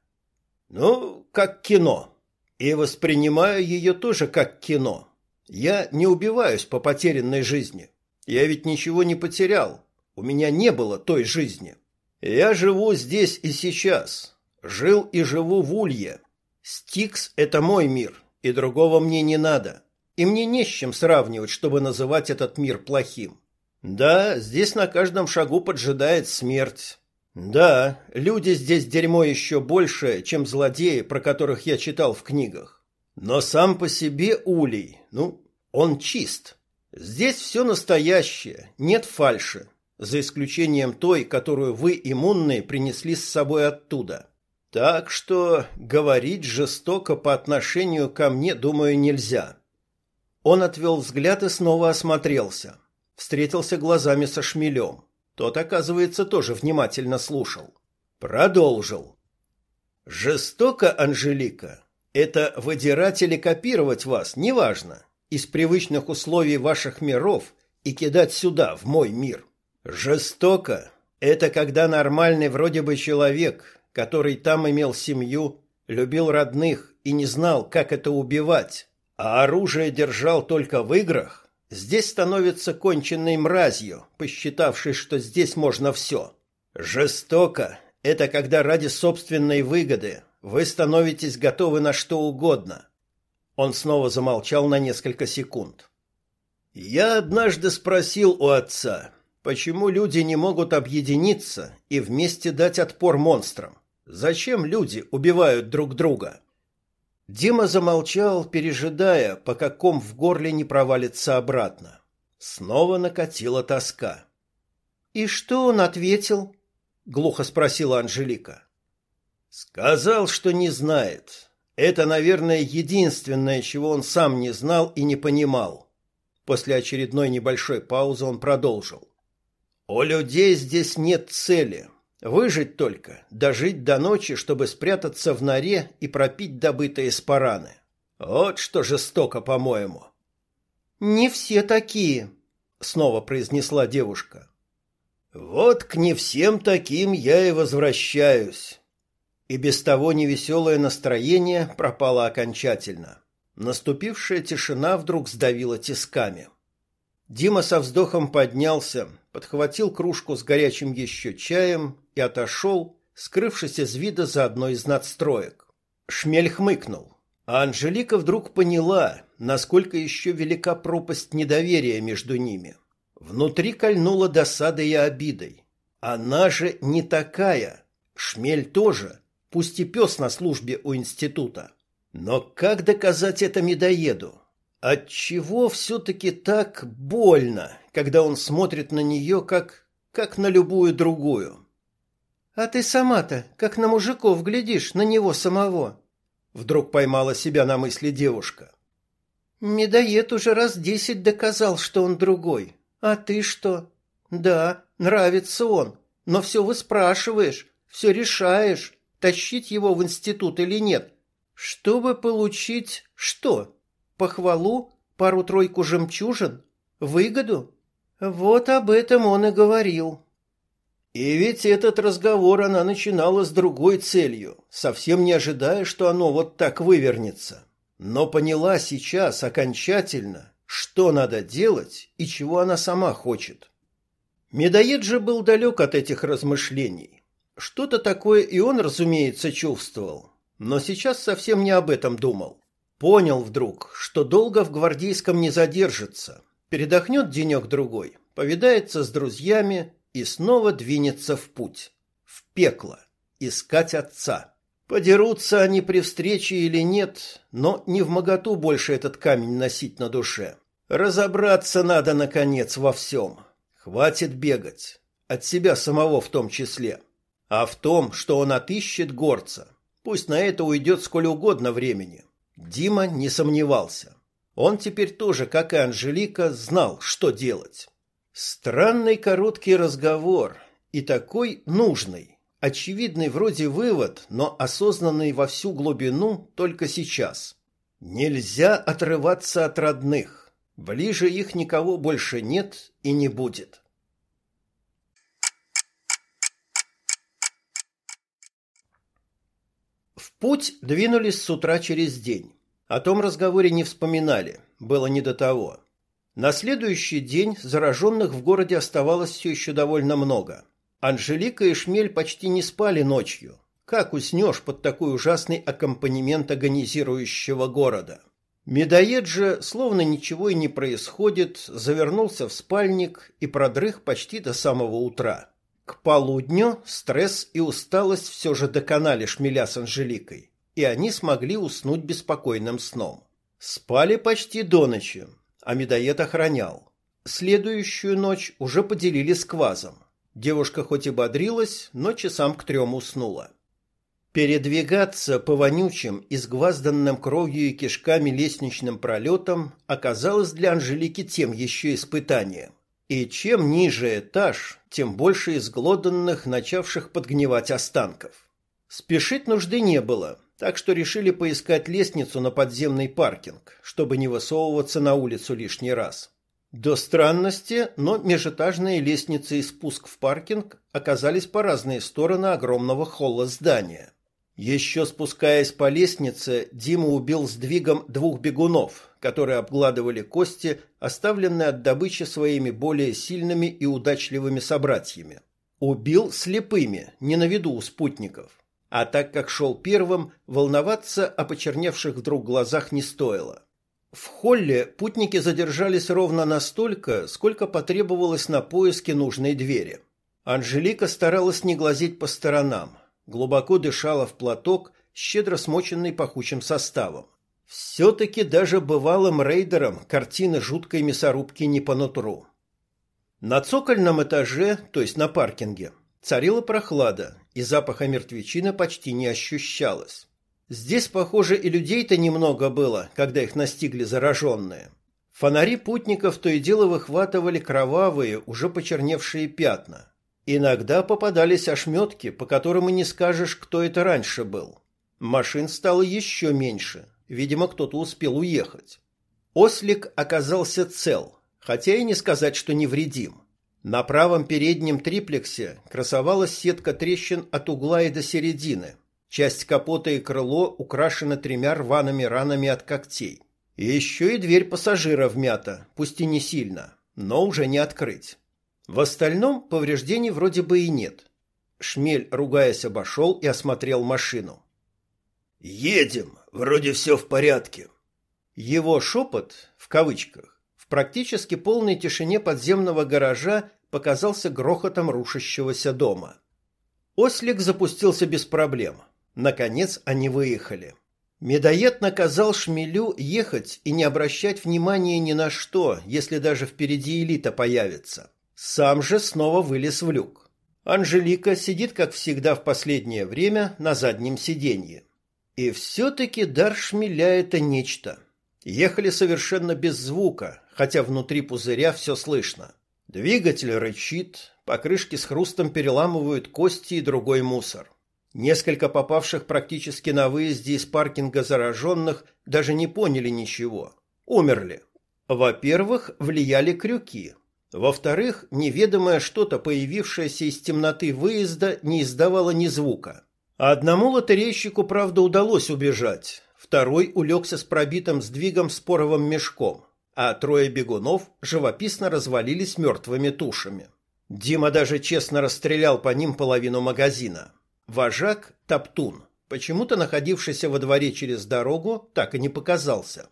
Ну, как кино. И воспринимаю ее тоже как кино. Я не убиваюсь по потерянной жизни. Я ведь ничего не потерял. У меня не было той жизни. Я живу здесь и сейчас. Жил и живу в Улье. Стикс – это мой мир, и другого мне не надо. И мне не с чем сравнивать, чтобы называть этот мир плохим. Да, здесь на каждом шагу поджидает смерть. Да, люди здесь дерьмо еще больше, чем злодеи, про которых я читал в книгах. Но сам по себе Улей, ну, он чист. Здесь все настоящее, нет фальши, за исключением той, которую вы, иммунные, принесли с собой оттуда. Так что говорить жестоко по отношению ко мне, думаю, нельзя. Он отвел взгляд и снова осмотрелся. Встретился глазами со шмелем. Тот, оказывается, тоже внимательно слушал. Продолжил. «Жестоко, Анжелика, это выдирать или копировать вас, неважно, из привычных условий ваших миров и кидать сюда, в мой мир. Жестоко – это когда нормальный вроде бы человек, который там имел семью, любил родных и не знал, как это убивать, а оружие держал только в играх, здесь становится конченной мразью, посчитавшей, что здесь можно все. Жестоко – это когда ради собственной выгоды вы становитесь готовы на что угодно. Он снова замолчал на несколько секунд. Я однажды спросил у отца, почему люди не могут объединиться и вместе дать отпор монстрам. Зачем люди убивают друг друга? Дима замолчал, пережидая, пока ком в горле не провалится обратно. Снова накатила тоска. «И что он ответил?» — глухо спросила Анжелика. «Сказал, что не знает. Это, наверное, единственное, чего он сам не знал и не понимал». После очередной небольшой паузы он продолжил. «У людей здесь нет цели. Выжить только, дожить до ночи, чтобы спрятаться в норе и пропить добытые спараны. Вот что жестоко, по-моему. Не все такие, снова произнесла девушка. Вот к не всем таким я и возвращаюсь. И без того невеселое настроение пропало окончательно. Наступившая тишина вдруг сдавила тисками. Дима со вздохом поднялся, подхватил кружку с горячим еще чаем и отошел, скрывшись из вида за одной из надстроек. Шмель хмыкнул, а Анжелика вдруг поняла, насколько еще велика пропасть недоверия между ними. Внутри кольнула досадой и обидой. Она же не такая. Шмель тоже, пусть и пес на службе у института. Но как доказать это медоеду? Отчего все-таки так больно, когда он смотрит на нее, как, как на любую другую? А ты сама-то, как на мужиков, глядишь на него самого. Вдруг поймала себя на мысли девушка. Медоед уже раз десять доказал, что он другой. А ты что? Да, нравится он, но все выспрашиваешь, все решаешь, тащить его в институт или нет. Чтобы получить что? Похвалу, пару-тройку жемчужин, выгоду? Вот об этом он и говорил. И ведь этот разговор она начинала с другой целью, совсем не ожидая, что оно вот так вывернется. Но поняла сейчас окончательно, что надо делать и чего она сама хочет. Медоед же был далек от этих размышлений. Что-то такое и он, разумеется, чувствовал, но сейчас совсем не об этом думал. Понял вдруг, что долго в гвардейском не задержится. Передохнет денек-другой, повидается с друзьями и снова двинется в путь. В пекло. Искать отца. Подерутся они при встрече или нет, но не в моготу больше этот камень носить на душе. Разобраться надо, наконец, во всем. Хватит бегать. От себя самого в том числе. А в том, что он отыщет горца. Пусть на это уйдет сколь угодно времени. Дима не сомневался. Он теперь тоже, как и Анжелика, знал, что делать. Странный короткий разговор и такой нужный. Очевидный вроде вывод, но осознанный во всю глубину только сейчас. Нельзя отрываться от родных. Ближе их никого больше нет и не будет. В путь двинулись с утра через день. О том разговоре не вспоминали. было не до того. На следующий день зараженных в городе оставалось все еще довольно много. Анжелика и Шмель почти не спали ночью. Как уснешь под такой ужасный аккомпанемент агонизирующего города? Медоед же, словно ничего и не происходит, завернулся в спальник и продрых почти до самого утра. К полудню стресс и усталость все же доконали Шмеля с Анжеликой, и они смогли уснуть беспокойным сном. Спали почти до ночи, а медоед охранял. Следующую ночь уже поделили с квазом. Девушка хоть и бодрилась, но часам к трем уснула. Передвигаться по вонючим, изгвазданным кровью и кишками лестничным пролетам оказалось для Анжелики тем еще испытанием. И чем ниже этаж, тем больше изглоданных, начавших подгнивать останков. Спешить нужды не было, так что решили поискать лестницу на подземный паркинг, чтобы не высовываться на улицу лишний раз. До странности, но межэтажные лестницы и спуск в паркинг оказались по разные стороны огромного холла здания. Еще спускаясь по лестнице, Дима убил сдвигом двух бегунов, которые обгладывали кости, оставленные от добычи своими более сильными и удачливыми собратьями. Убил слепыми, не на виду у спутников. А так как шел первым, волноваться о почерневших вдруг глазах не стоило. В холле путники задержались ровно настолько, сколько потребовалось на поиске нужной двери. Анжелика старалась не глазеть по сторонам – глубоко дышала в платок, щедро смоченный пахучим составом. Все-таки даже бывалым рейдерам картины жуткой мясорубки не по нутру. На цокольном этаже, то есть на паркинге, царила прохлада, и запаха мертвечины почти не ощущалось. Здесь, похоже, и людей-то немного было, когда их настигли зараженные. Фонари путников то и дело выхватывали кровавые, уже почерневшие пятна. Иногда попадались ошметки, по которым и не скажешь, кто это раньше был. Машин стало еще меньше. Видимо, кто-то успел уехать. Ослик оказался цел, хотя и не сказать, что невредим. На правом переднем триплексе красовалась сетка трещин от угла и до середины. Часть капота и крыло украшены тремя рваными ранами от когтей. И еще и дверь пассажира вмята, пусть и не сильно, но уже не открыть. В остальном повреждений вроде бы и нет. Шмель, ругаясь, обошел и осмотрел машину. «Едем, вроде все в порядке». Его шепот, в кавычках, практически полной тишине подземного гаража показался грохотом рушащегося дома. Ослик запустился без проблем. Наконец они выехали. Медоед наказал Шмелю ехать и не обращать внимания ни на что, если даже впереди элита появится. Сам же снова вылез в люк. Анжелика сидит, как всегда в последнее время, на заднем сиденье. И все-таки дар шмеля – это нечто. Ехали совершенно без звука, хотя внутри пузыря все слышно. Двигатель рычит, покрышки с хрустом переламывают кости и другой мусор. Несколько попавших практически на выезде из паркинга зараженных даже не поняли ничего. Умерли. Во-первых, влияли крюки, во-вторых, неведомое что-то, появившееся из темноты выезда, не издавало ни звука. Одному лотерейщику, правда, удалось убежать. Второй улегся с пробитым сдвигом споровым мешком, а трое бегунов живописно развалились мертвыми тушами. Дима даже честно расстрелял по ним половину магазина. Вожак – Топтун, почему-то находившийся во дворе через дорогу, так и не показался.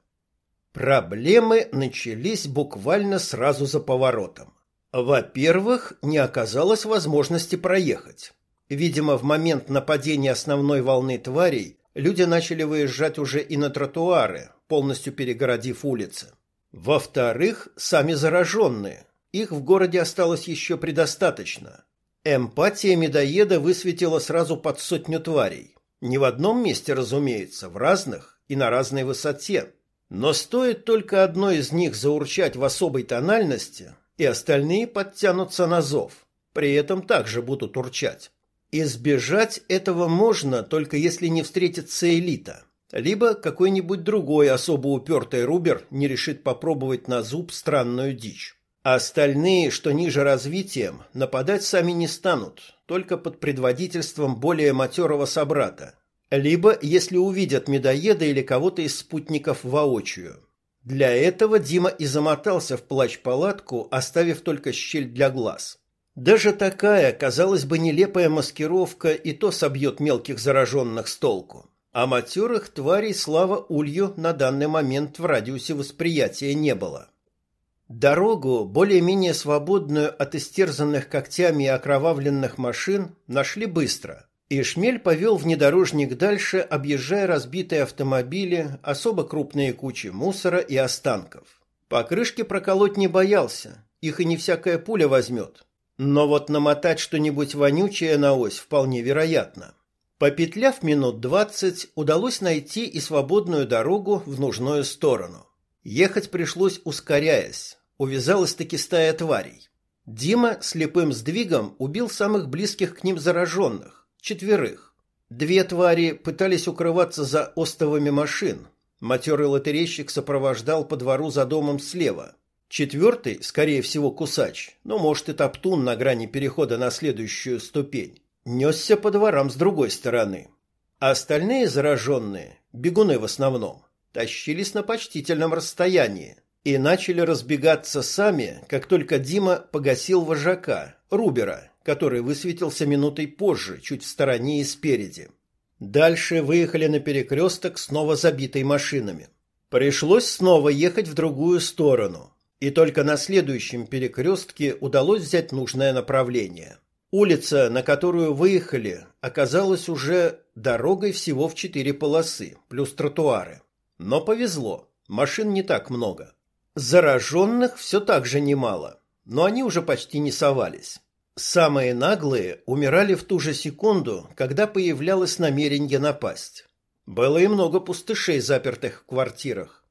Проблемы начались буквально сразу за поворотом. Во-первых, не оказалось возможности проехать. Видимо, в момент нападения основной волны тварей люди начали выезжать уже и на тротуары, полностью перегородив улицы. Во-вторых, сами зараженные. Их в городе осталось еще предостаточно. Эмпатия медоеда высветила сразу под сотню тварей. Не в одном месте, разумеется, в разных и на разной высоте. Но стоит только одной из них заурчать в особой тональности, и остальные подтянутся на зов, при этом также будут урчать. Избежать этого можно, только если не встретится элита, либо какой-нибудь другой особо упертый рубер не решит попробовать на зуб странную дичь. А остальные, что ниже развитием, нападать сами не станут, только под предводительством более матерого собрата, либо если увидят медоеда или кого-то из спутников воочию. Для этого Дима и замотался в плащ-палатку, оставив только щель для глаз. Даже такая, казалось бы, нелепая маскировка и то собьет мелких зараженных с толку. А матерых тварей, слава улью, на данный момент в радиусе восприятия не было. Дорогу, более-менее свободную от истерзанных когтями и окровавленных машин, нашли быстро. И Шмель повел внедорожник дальше, объезжая разбитые автомобили, особо крупные кучи мусора и останков. Покрышки проколоть не боялся, их и не всякая пуля возьмет. Но вот намотать что-нибудь вонючее на ось вполне вероятно. Попетляв минут двадцать, удалось найти и свободную дорогу в нужную сторону. Ехать пришлось ускоряясь, увязалась-таки стая тварей. Дима слепым сдвигом убил самых близких к ним зараженных Четверых. Две твари пытались укрываться за остовами машин. Матерый лотерейщик сопровождал по двору за домом слева. Четвертый, скорее всего, кусач, но, может, и топтун на грани перехода на следующую ступень, несся по дворам с другой стороны. А остальные зараженные, бегуны в основном, тащились на почтительном расстоянии и начали разбегаться сами, как только Дима погасил вожака, Рубера, который высветился минутой позже, чуть в стороне и спереди. Дальше выехали на перекресток, снова забитой машинами. Пришлось снова ехать в другую сторону, и только на следующем перекрестке удалось взять нужное направление. Улица, на которую выехали, оказалась уже дорогой всего в четыре полосы, плюс тротуары. Но повезло, машин не так много. Зараженных все так же немало, но они уже почти не совались. Самые наглые умирали в ту же секунду, когда появлялось намерение напасть. Было и много пустышей, запертых в квартирах.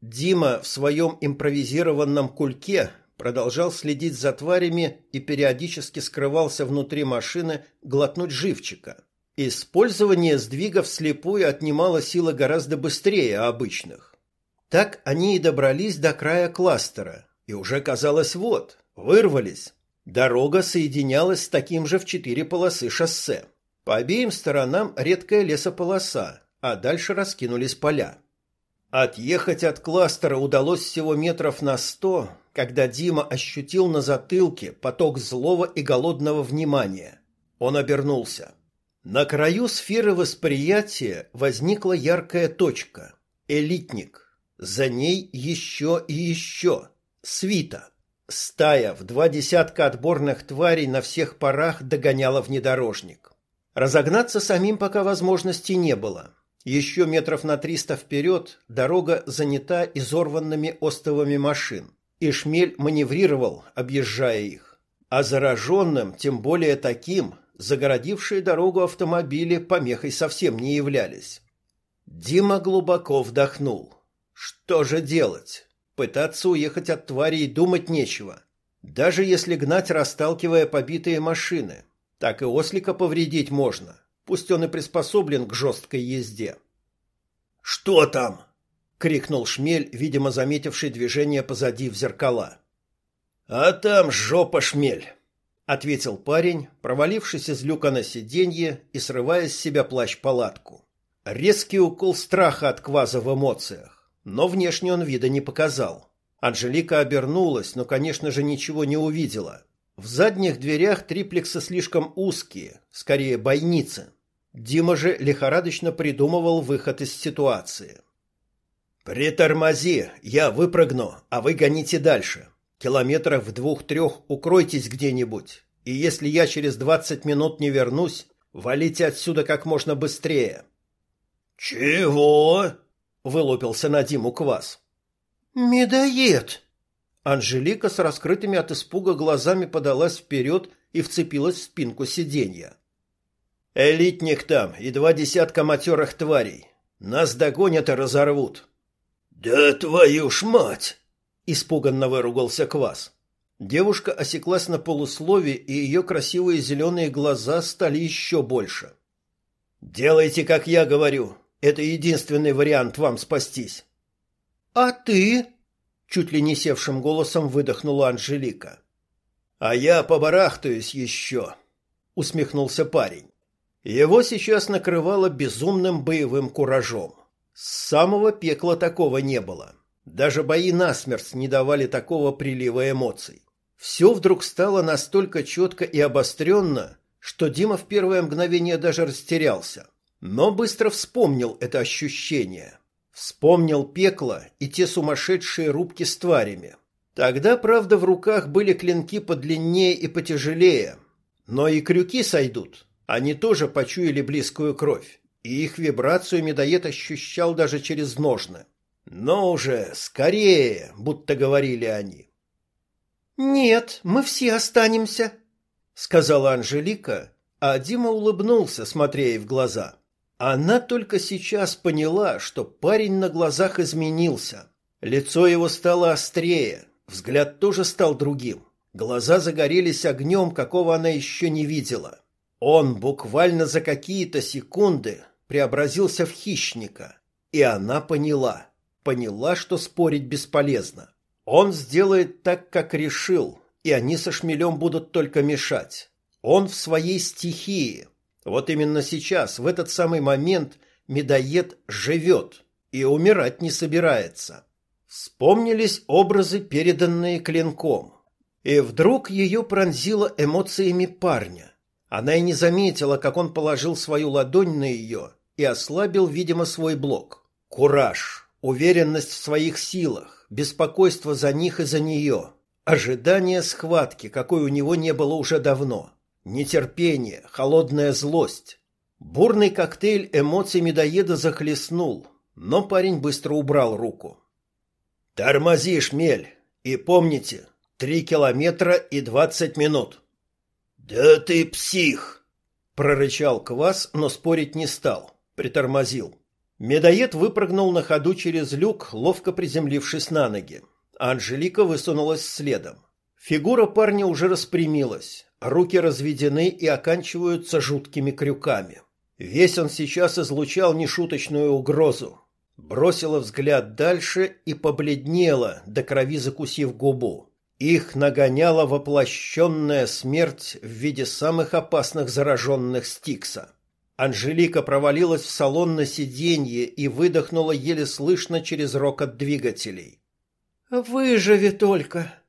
Дима в своем импровизированном кульке продолжал следить за тварями и периодически скрывался внутри машины глотнуть живчика. Использование сдвигов вслепую отнимало силы гораздо быстрее обычных. Так они и добрались до края кластера, и уже казалось вот, вырвались, Дорога соединялась с таким же в четыре полосы шоссе. По обеим сторонам редкая лесополоса, а дальше раскинулись поля. Отъехать от кластера удалось всего метров на сто, когда Дима ощутил на затылке поток злого и голодного внимания. Он обернулся. На краю сферы восприятия возникла яркая точка – элитник. За ней еще и еще – свита. Стая в два десятка отборных тварей на всех парах догоняла внедорожник. Разогнаться самим пока возможности не было. Еще метров на триста вперед дорога занята изорванными остовами машин, и шмель маневрировал, объезжая их. А зараженным, тем более таким, загородившие дорогу автомобили помехой совсем не являлись. Дима глубоко вдохнул. Что же делать? Пытаться уехать от тварей думать нечего. Даже если гнать, расталкивая побитые машины, так и ослика повредить можно. Пусть он и приспособлен к жесткой езде. «Что там?» — крикнул Шмель, видимо, заметивший движение позади в зеркала. «А там жопа, Шмель!» — ответил парень, провалившись из люка на сиденье и срывая с себя плащ-палатку. Резкий укол страха от кваза в эмоциях но внешне он вида не показал. Анжелика обернулась, но, конечно же, ничего не увидела. В задних дверях триплекса слишком узкие, скорее бойницы. Дима же лихорадочно придумывал выход из ситуации. «Притормози, я выпрыгну, а вы гоните дальше. Километров в двух-трех укройтесь где-нибудь. И если я через двадцать минут не вернусь, валите отсюда как можно быстрее». «Чего?» Вылупился на Диму Квас. «Медоед!» Анжелика с раскрытыми от испуга глазами подалась вперед и вцепилась в спинку сиденья. «Элитник там и два десятка матерых тварей. Нас догонят и разорвут». «Да твою ж мать!» — испуганно выругался Квас. Девушка осеклась на полуслове, и ее красивые зеленые глаза стали еще больше. «Делайте, как я говорю. Это единственный вариант вам спастись. А ты? Чуть ли не севшим голосом выдохнула Анжелика. А я побарахтаюсь еще, усмехнулся парень. Его сейчас накрывало безумным боевым куражом. С самого пекла такого не было. Даже бои насмерть не давали такого прилива эмоций. Все вдруг стало настолько четко и обостренно, что Дима в первое мгновение даже растерялся, но быстро вспомнил это ощущение. Вспомнил пекло и те сумасшедшие рубки с тварями. Тогда, правда, в руках были клинки подлиннее и потяжелее, но и крюки сойдут. Они тоже почуяли близкую кровь, и их вибрацию медоед ощущал даже через ножны. Но уже скорее, будто говорили они. «Нет, мы все останемся», — сказала Анжелика, а Дима улыбнулся, смотря ей в глаза. Она только сейчас поняла, что парень на глазах изменился. Лицо его стало острее, взгляд тоже стал другим. Глаза загорелись огнем, какого она еще не видела. Он буквально за какие-то секунды преобразился в хищника, и она поняла, поняла, что спорить бесполезно. Он сделает так, как решил, и они со шмелем будут только мешать. Он в своей стихии. Вот именно сейчас, в этот самый момент, медоед живет и умирать не собирается. Вспомнились образы, переданные клинком. И вдруг ее пронзило эмоциями парня. Она и не заметила, как он положил свою ладонь на ее и ослабил, видимо, свой блок. Кураж, уверенность в своих силах, беспокойство за них и за нее, ожидание схватки, какой у него не было уже давно, нетерпение, холодная злость. Бурный коктейль эмоций медоеда захлестнул, но парень быстро убрал руку. «Тормози, шмель, и помните, Три километра и двадцать минут. Да ты псих! прорычал Квас, но спорить не стал, притормозил. Медоед выпрыгнул на ходу через люк, ловко приземлившись на ноги. Анжелика высунулась следом. Фигура парня уже распрямилась, руки разведены и оканчиваются жуткими крюками. Весь он сейчас излучал нешуточную угрозу. Бросила взгляд дальше и побледнела, до крови закусив губу. Их нагоняла воплощенная смерть в виде самых опасных зараженных Стикса. Анжелика провалилась в салон на сиденье и выдохнула еле слышно через рокот двигателей. «Выживи только!»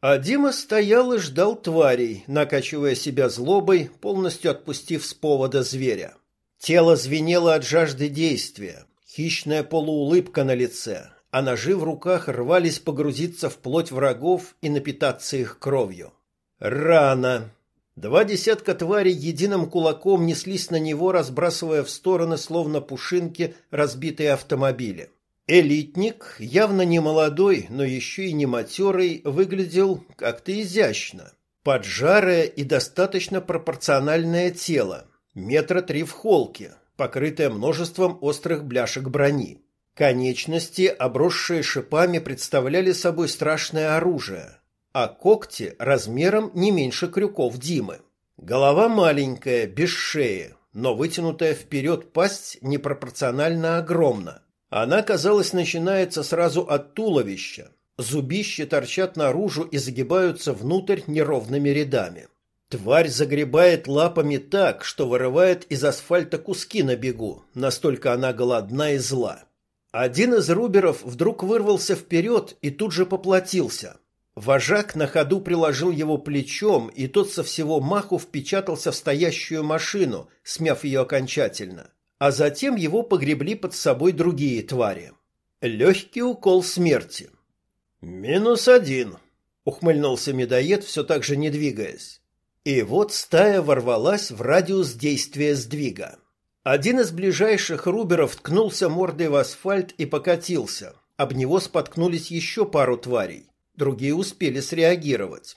А Дима стоял и ждал тварей, накачивая себя злобой, полностью отпустив с повода зверя. Тело звенело от жажды действия, хищная полуулыбка на лице, а ножи в руках рвались погрузиться в плоть врагов и напитаться их кровью. Рано. Два десятка тварей единым кулаком неслись на него, разбрасывая в стороны, словно пушинки, разбитые автомобили. Элитник, явно не молодой, но еще и не матерый, выглядел как-то изящно. Поджарое и достаточно пропорциональное тело, метра три в холке, покрытое множеством острых бляшек брони. Конечности, обросшие шипами, представляли собой страшное оружие, а когти размером не меньше крюков Димы. Голова маленькая, без шеи, но вытянутая вперед пасть непропорционально огромна. Она, казалось, начинается сразу от туловища. Зубища торчат наружу и загибаются внутрь неровными рядами. Тварь загребает лапами так, что вырывает из асфальта куски на бегу, настолько она голодна и зла. Один из руберов вдруг вырвался вперед и тут же поплатился. Вожак на ходу приложил его плечом, и тот со всего маху впечатался в стоящую машину, смяв ее окончательно. А затем его погребли под собой другие твари. Легкий укол смерти. «Минус один», — ухмыльнулся медоед, все так же не двигаясь. И вот стая ворвалась в радиус действия сдвига. Один из ближайших руберов ткнулся мордой в асфальт и покатился. Об него споткнулись еще пару тварей. Другие успели среагировать.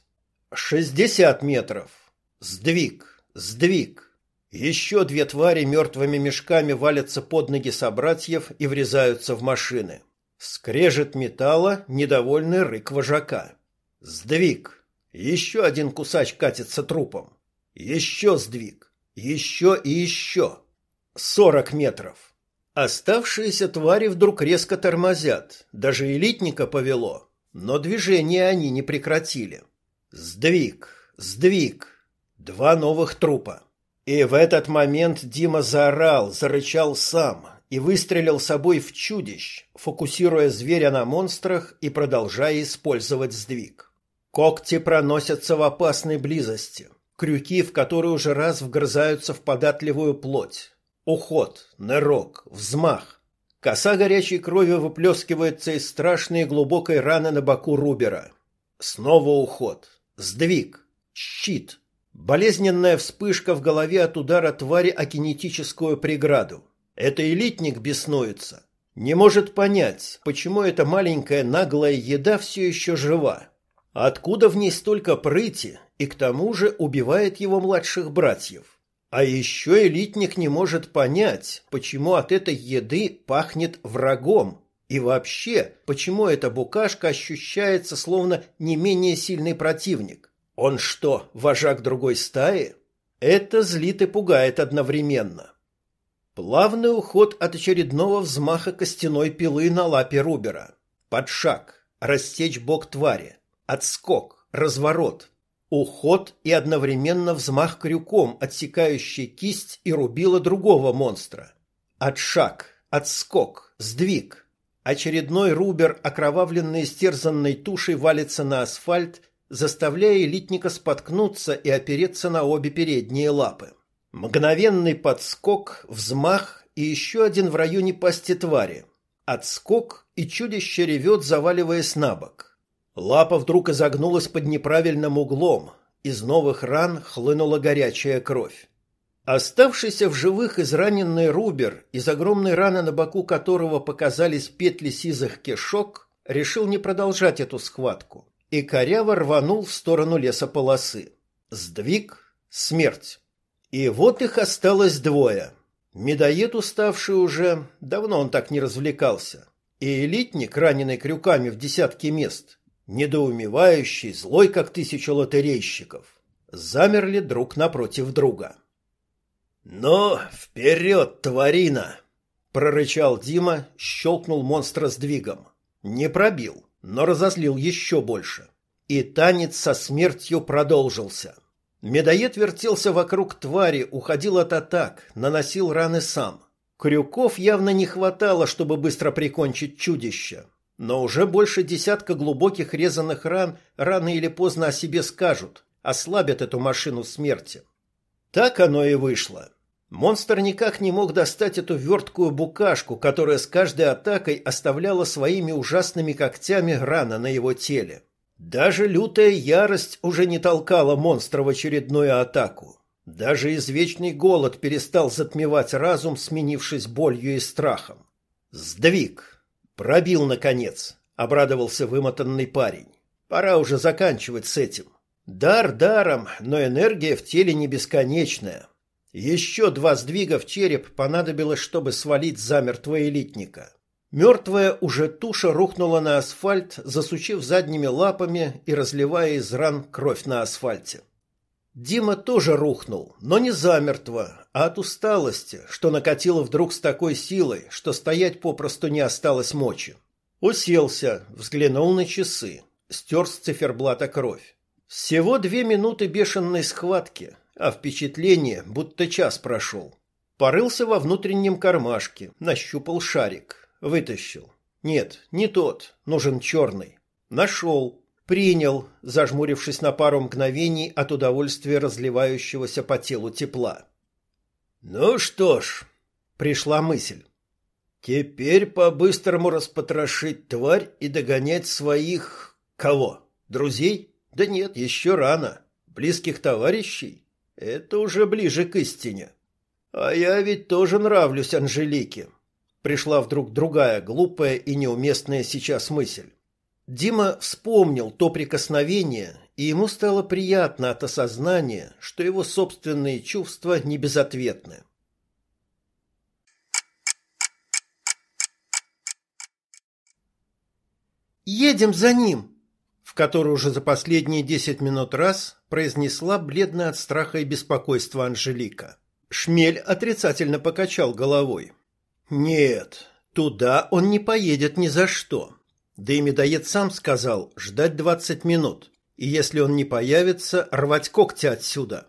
Шестьдесят метров. Сдвиг, сдвиг. Еще две твари мертвыми мешками валятся под ноги собратьев и врезаются в машины. Скрежет металла, недовольный рык вожака. Сдвиг. Еще один кусач катится трупом. Еще сдвиг. Еще и еще. Сорок метров. Оставшиеся твари вдруг резко тормозят, даже элитника повело, но движение они не прекратили. Сдвиг, сдвиг. Два новых трупа. И в этот момент Дима заорал, зарычал сам, и выстрелил собой в чудищ, фокусируя зверя на монстрах и продолжая использовать сдвиг. Когти проносятся в опасной близости, крюки, в которые уже раз вгрызаются в податливую плоть. Уход, нырок, взмах. Коса горячей крови выплескивается из страшной глубокой раны на боку Рубера. Снова уход, сдвиг, щит. Болезненная вспышка в голове от удара твари о кинетическую преграду. Это элитник беснуется. Не может понять, почему эта маленькая наглая еда все еще жива. Откуда в ней столько прыти и к тому же убивает его младших братьев? А еще элитник не может понять, почему от этой еды пахнет врагом. И вообще, почему эта букашка ощущается словно не менее сильный противник. Он что, вожак другой стаи? Это злит и пугает одновременно. Плавный уход от очередного взмаха костяной пилы на лапе Рубера. Подшаг, растечь бок твари, отскок, разворот, уход и одновременно взмах крюком, отсекающий кисть и рубило другого монстра. Отшаг, отскок, сдвиг. Очередной Рубер, окровавленный стерзанной тушей, валится на асфальт, заставляя элитника споткнуться и опереться на обе передние лапы. Мгновенный подскок, взмах и еще один в районе пасти твари. Отскок, и чудище ревет, заваливаясь на бок. Лапа вдруг изогнулась под неправильным углом. Из новых ран хлынула горячая кровь. Оставшийся в живых израненный Рубер, из огромной раны на боку которого показались петли сизых кишок, решил не продолжать эту схватку и коряво рванул в сторону лесополосы. Сдвиг, смерть. И вот их осталось двое. Медоед, уставший уже, давно он так не развлекался, и элитник, раненый крюками в десятки мест, недоумевающий, злой, как тысяча лотерейщиков, замерли друг напротив друга. «Но вперед, тварина!» — прорычал Дима, щелкнул монстра сдвигом. Не пробил, но разозлил еще больше. И танец со смертью продолжился. Медоед вертелся вокруг твари, уходил от атак, наносил раны сам. Крюков явно не хватало, чтобы быстро прикончить чудище. Но уже больше десятка глубоких резаных ран рано или поздно о себе скажут, ослабят эту машину смерти. Так оно и вышло. Монстр никак не мог достать эту верткую букашку, которая с каждой атакой оставляла своими ужасными когтями раны на его теле. Даже лютая ярость уже не толкала монстра в очередную атаку. Даже извечный голод перестал затмевать разум, сменившись болью и страхом. Сдвиг. Пробил, наконец. Обрадовался вымотанный парень. Пора уже заканчивать с этим. Дар даром, но энергия в теле не бесконечная. Еще два сдвига в череп понадобилось, чтобы свалить замертво элитника. Мертвая уже туша рухнула на асфальт, засучив задними лапами и разливая из ран кровь на асфальте. Дима тоже рухнул, но не замертво, а от усталости, что накатило вдруг с такой силой, что стоять попросту не осталось мочи. Уселся, взглянул на часы, стер с циферблата кровь. Всего две минуты бешеной схватки, а впечатление, будто час прошел. Порылся во внутреннем кармашке, нащупал шарик. Вытащил. Нет, не тот, нужен черный. Нашел. Принял, зажмурившись на пару мгновений от удовольствия разливающегося по телу тепла. Ну что ж, пришла мысль. Теперь по-быстрому распотрошить тварь и догонять своих... Кого? Друзей? Да нет, еще рано. Близких товарищей? Это уже ближе к истине. А я ведь тоже нравлюсь Анжелике. Пришла вдруг другая глупая и неуместная сейчас мысль. Дима вспомнил то прикосновение, и ему стало приятно от осознания, что его собственные чувства не безответны. «Едем за ним!» В который уже за последние десять минут раз произнесла бледная от страха и беспокойства Анжелика. Шмель отрицательно покачал головой. Нет, туда он не поедет ни за что. Да и медоед сам сказал ждать двадцать минут, и если он не появится, рвать когти отсюда.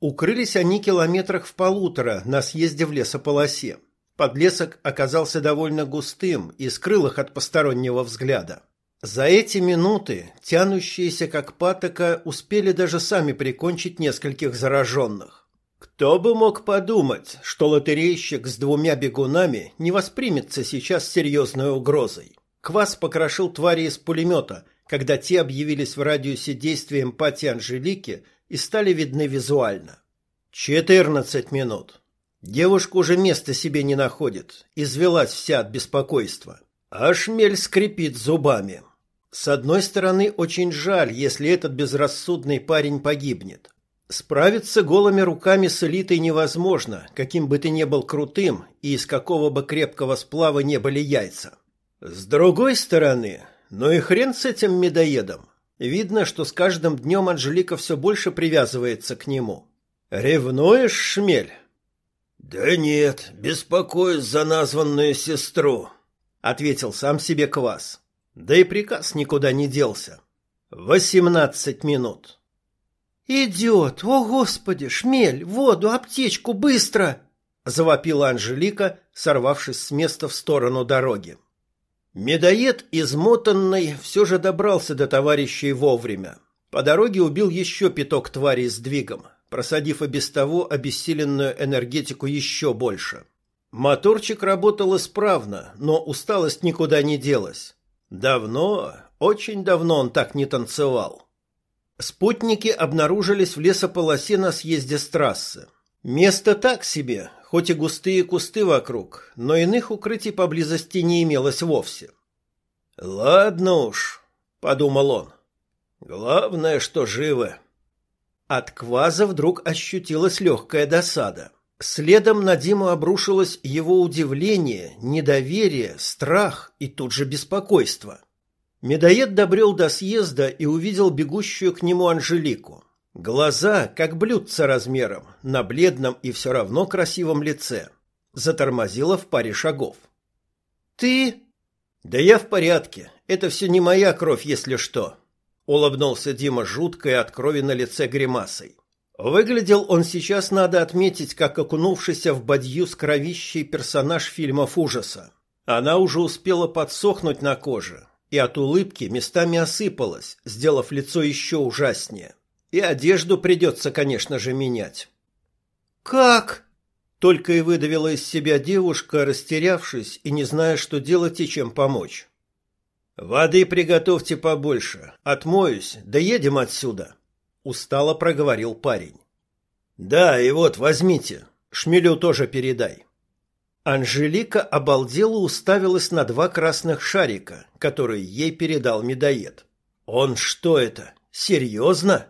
Укрылись они километрах в полутора на съезде в лесополосе. Подлесок оказался довольно густым и скрыл их от постороннего взгляда. За эти минуты, тянущиеся как патока, успели даже сами прикончить нескольких зараженных. Кто бы мог подумать, что лотерейщик с двумя бегунами не воспримется сейчас серьезной угрозой. Квас покрошил твари из пулемета, когда те объявились в радиусе действия эмпатии Анжелики и стали видны визуально. Четырнадцать минут. Девушка уже места себе не находит, извелась вся от беспокойства. А шмель скрипит зубами. С одной стороны, очень жаль, если этот безрассудный парень погибнет. Справиться голыми руками с элитой невозможно, каким бы ты ни был крутым и из какого бы крепкого сплава не были яйца. С другой стороны, ну и хрен с этим медоедом. Видно, что с каждым днем Анжелика все больше привязывается к нему. Ревнуешь, шмель? Да нет, беспокоюсь за названную сестру, ответил сам себе Квас. Да и приказ никуда не делся. Восемнадцать минут. «Идет! О, Господи! Шмель! Воду! Аптечку! Быстро!» Завопила Анжелика, сорвавшись с места в сторону дороги. Медоед, измотанный, все же добрался до товарищей вовремя. По дороге убил еще пяток тварей с двигом, просадив и без того обессиленную энергетику еще больше. Моторчик работал исправно, но усталость никуда не делась. Давно, очень давно он так не танцевал. Спутники обнаружились в лесополосе на съезде с трассы. Место так себе, хоть и густые кусты вокруг, но иных укрытий поблизости не имелось вовсе. «Ладно уж», — подумал он, — «главное, что живы». От кваза вдруг ощутилась легкая досада. Следом на Диму обрушилось его удивление, недоверие, страх и тут же беспокойство. Медоед добрел до съезда и увидел бегущую к нему Анжелику. Глаза, как блюдца размером, на бледном и все равно красивом лице. Затормозила в паре шагов. «Ты?» «Да я в порядке. Это все не моя кровь, если что», — улыбнулся Дима жуткой от крови на лице гримасой. Выглядел он сейчас, надо отметить, как окунувшийся в бадью с кровищей персонаж фильмов ужаса. Она уже успела подсохнуть на коже, и от улыбки местами осыпалась, сделав лицо еще ужаснее. И одежду придется, конечно же, менять. «Как?» Только и выдавила из себя девушка, растерявшись и не зная, что делать и чем помочь. «Воды приготовьте побольше. Отмоюсь, да едем отсюда», устало проговорил парень. Да, и вот возьмите. Шмелю тоже передай. Анжелика обалдела уставилась на два красных шарика, которые ей передал медоед. Он что это? Серьезно?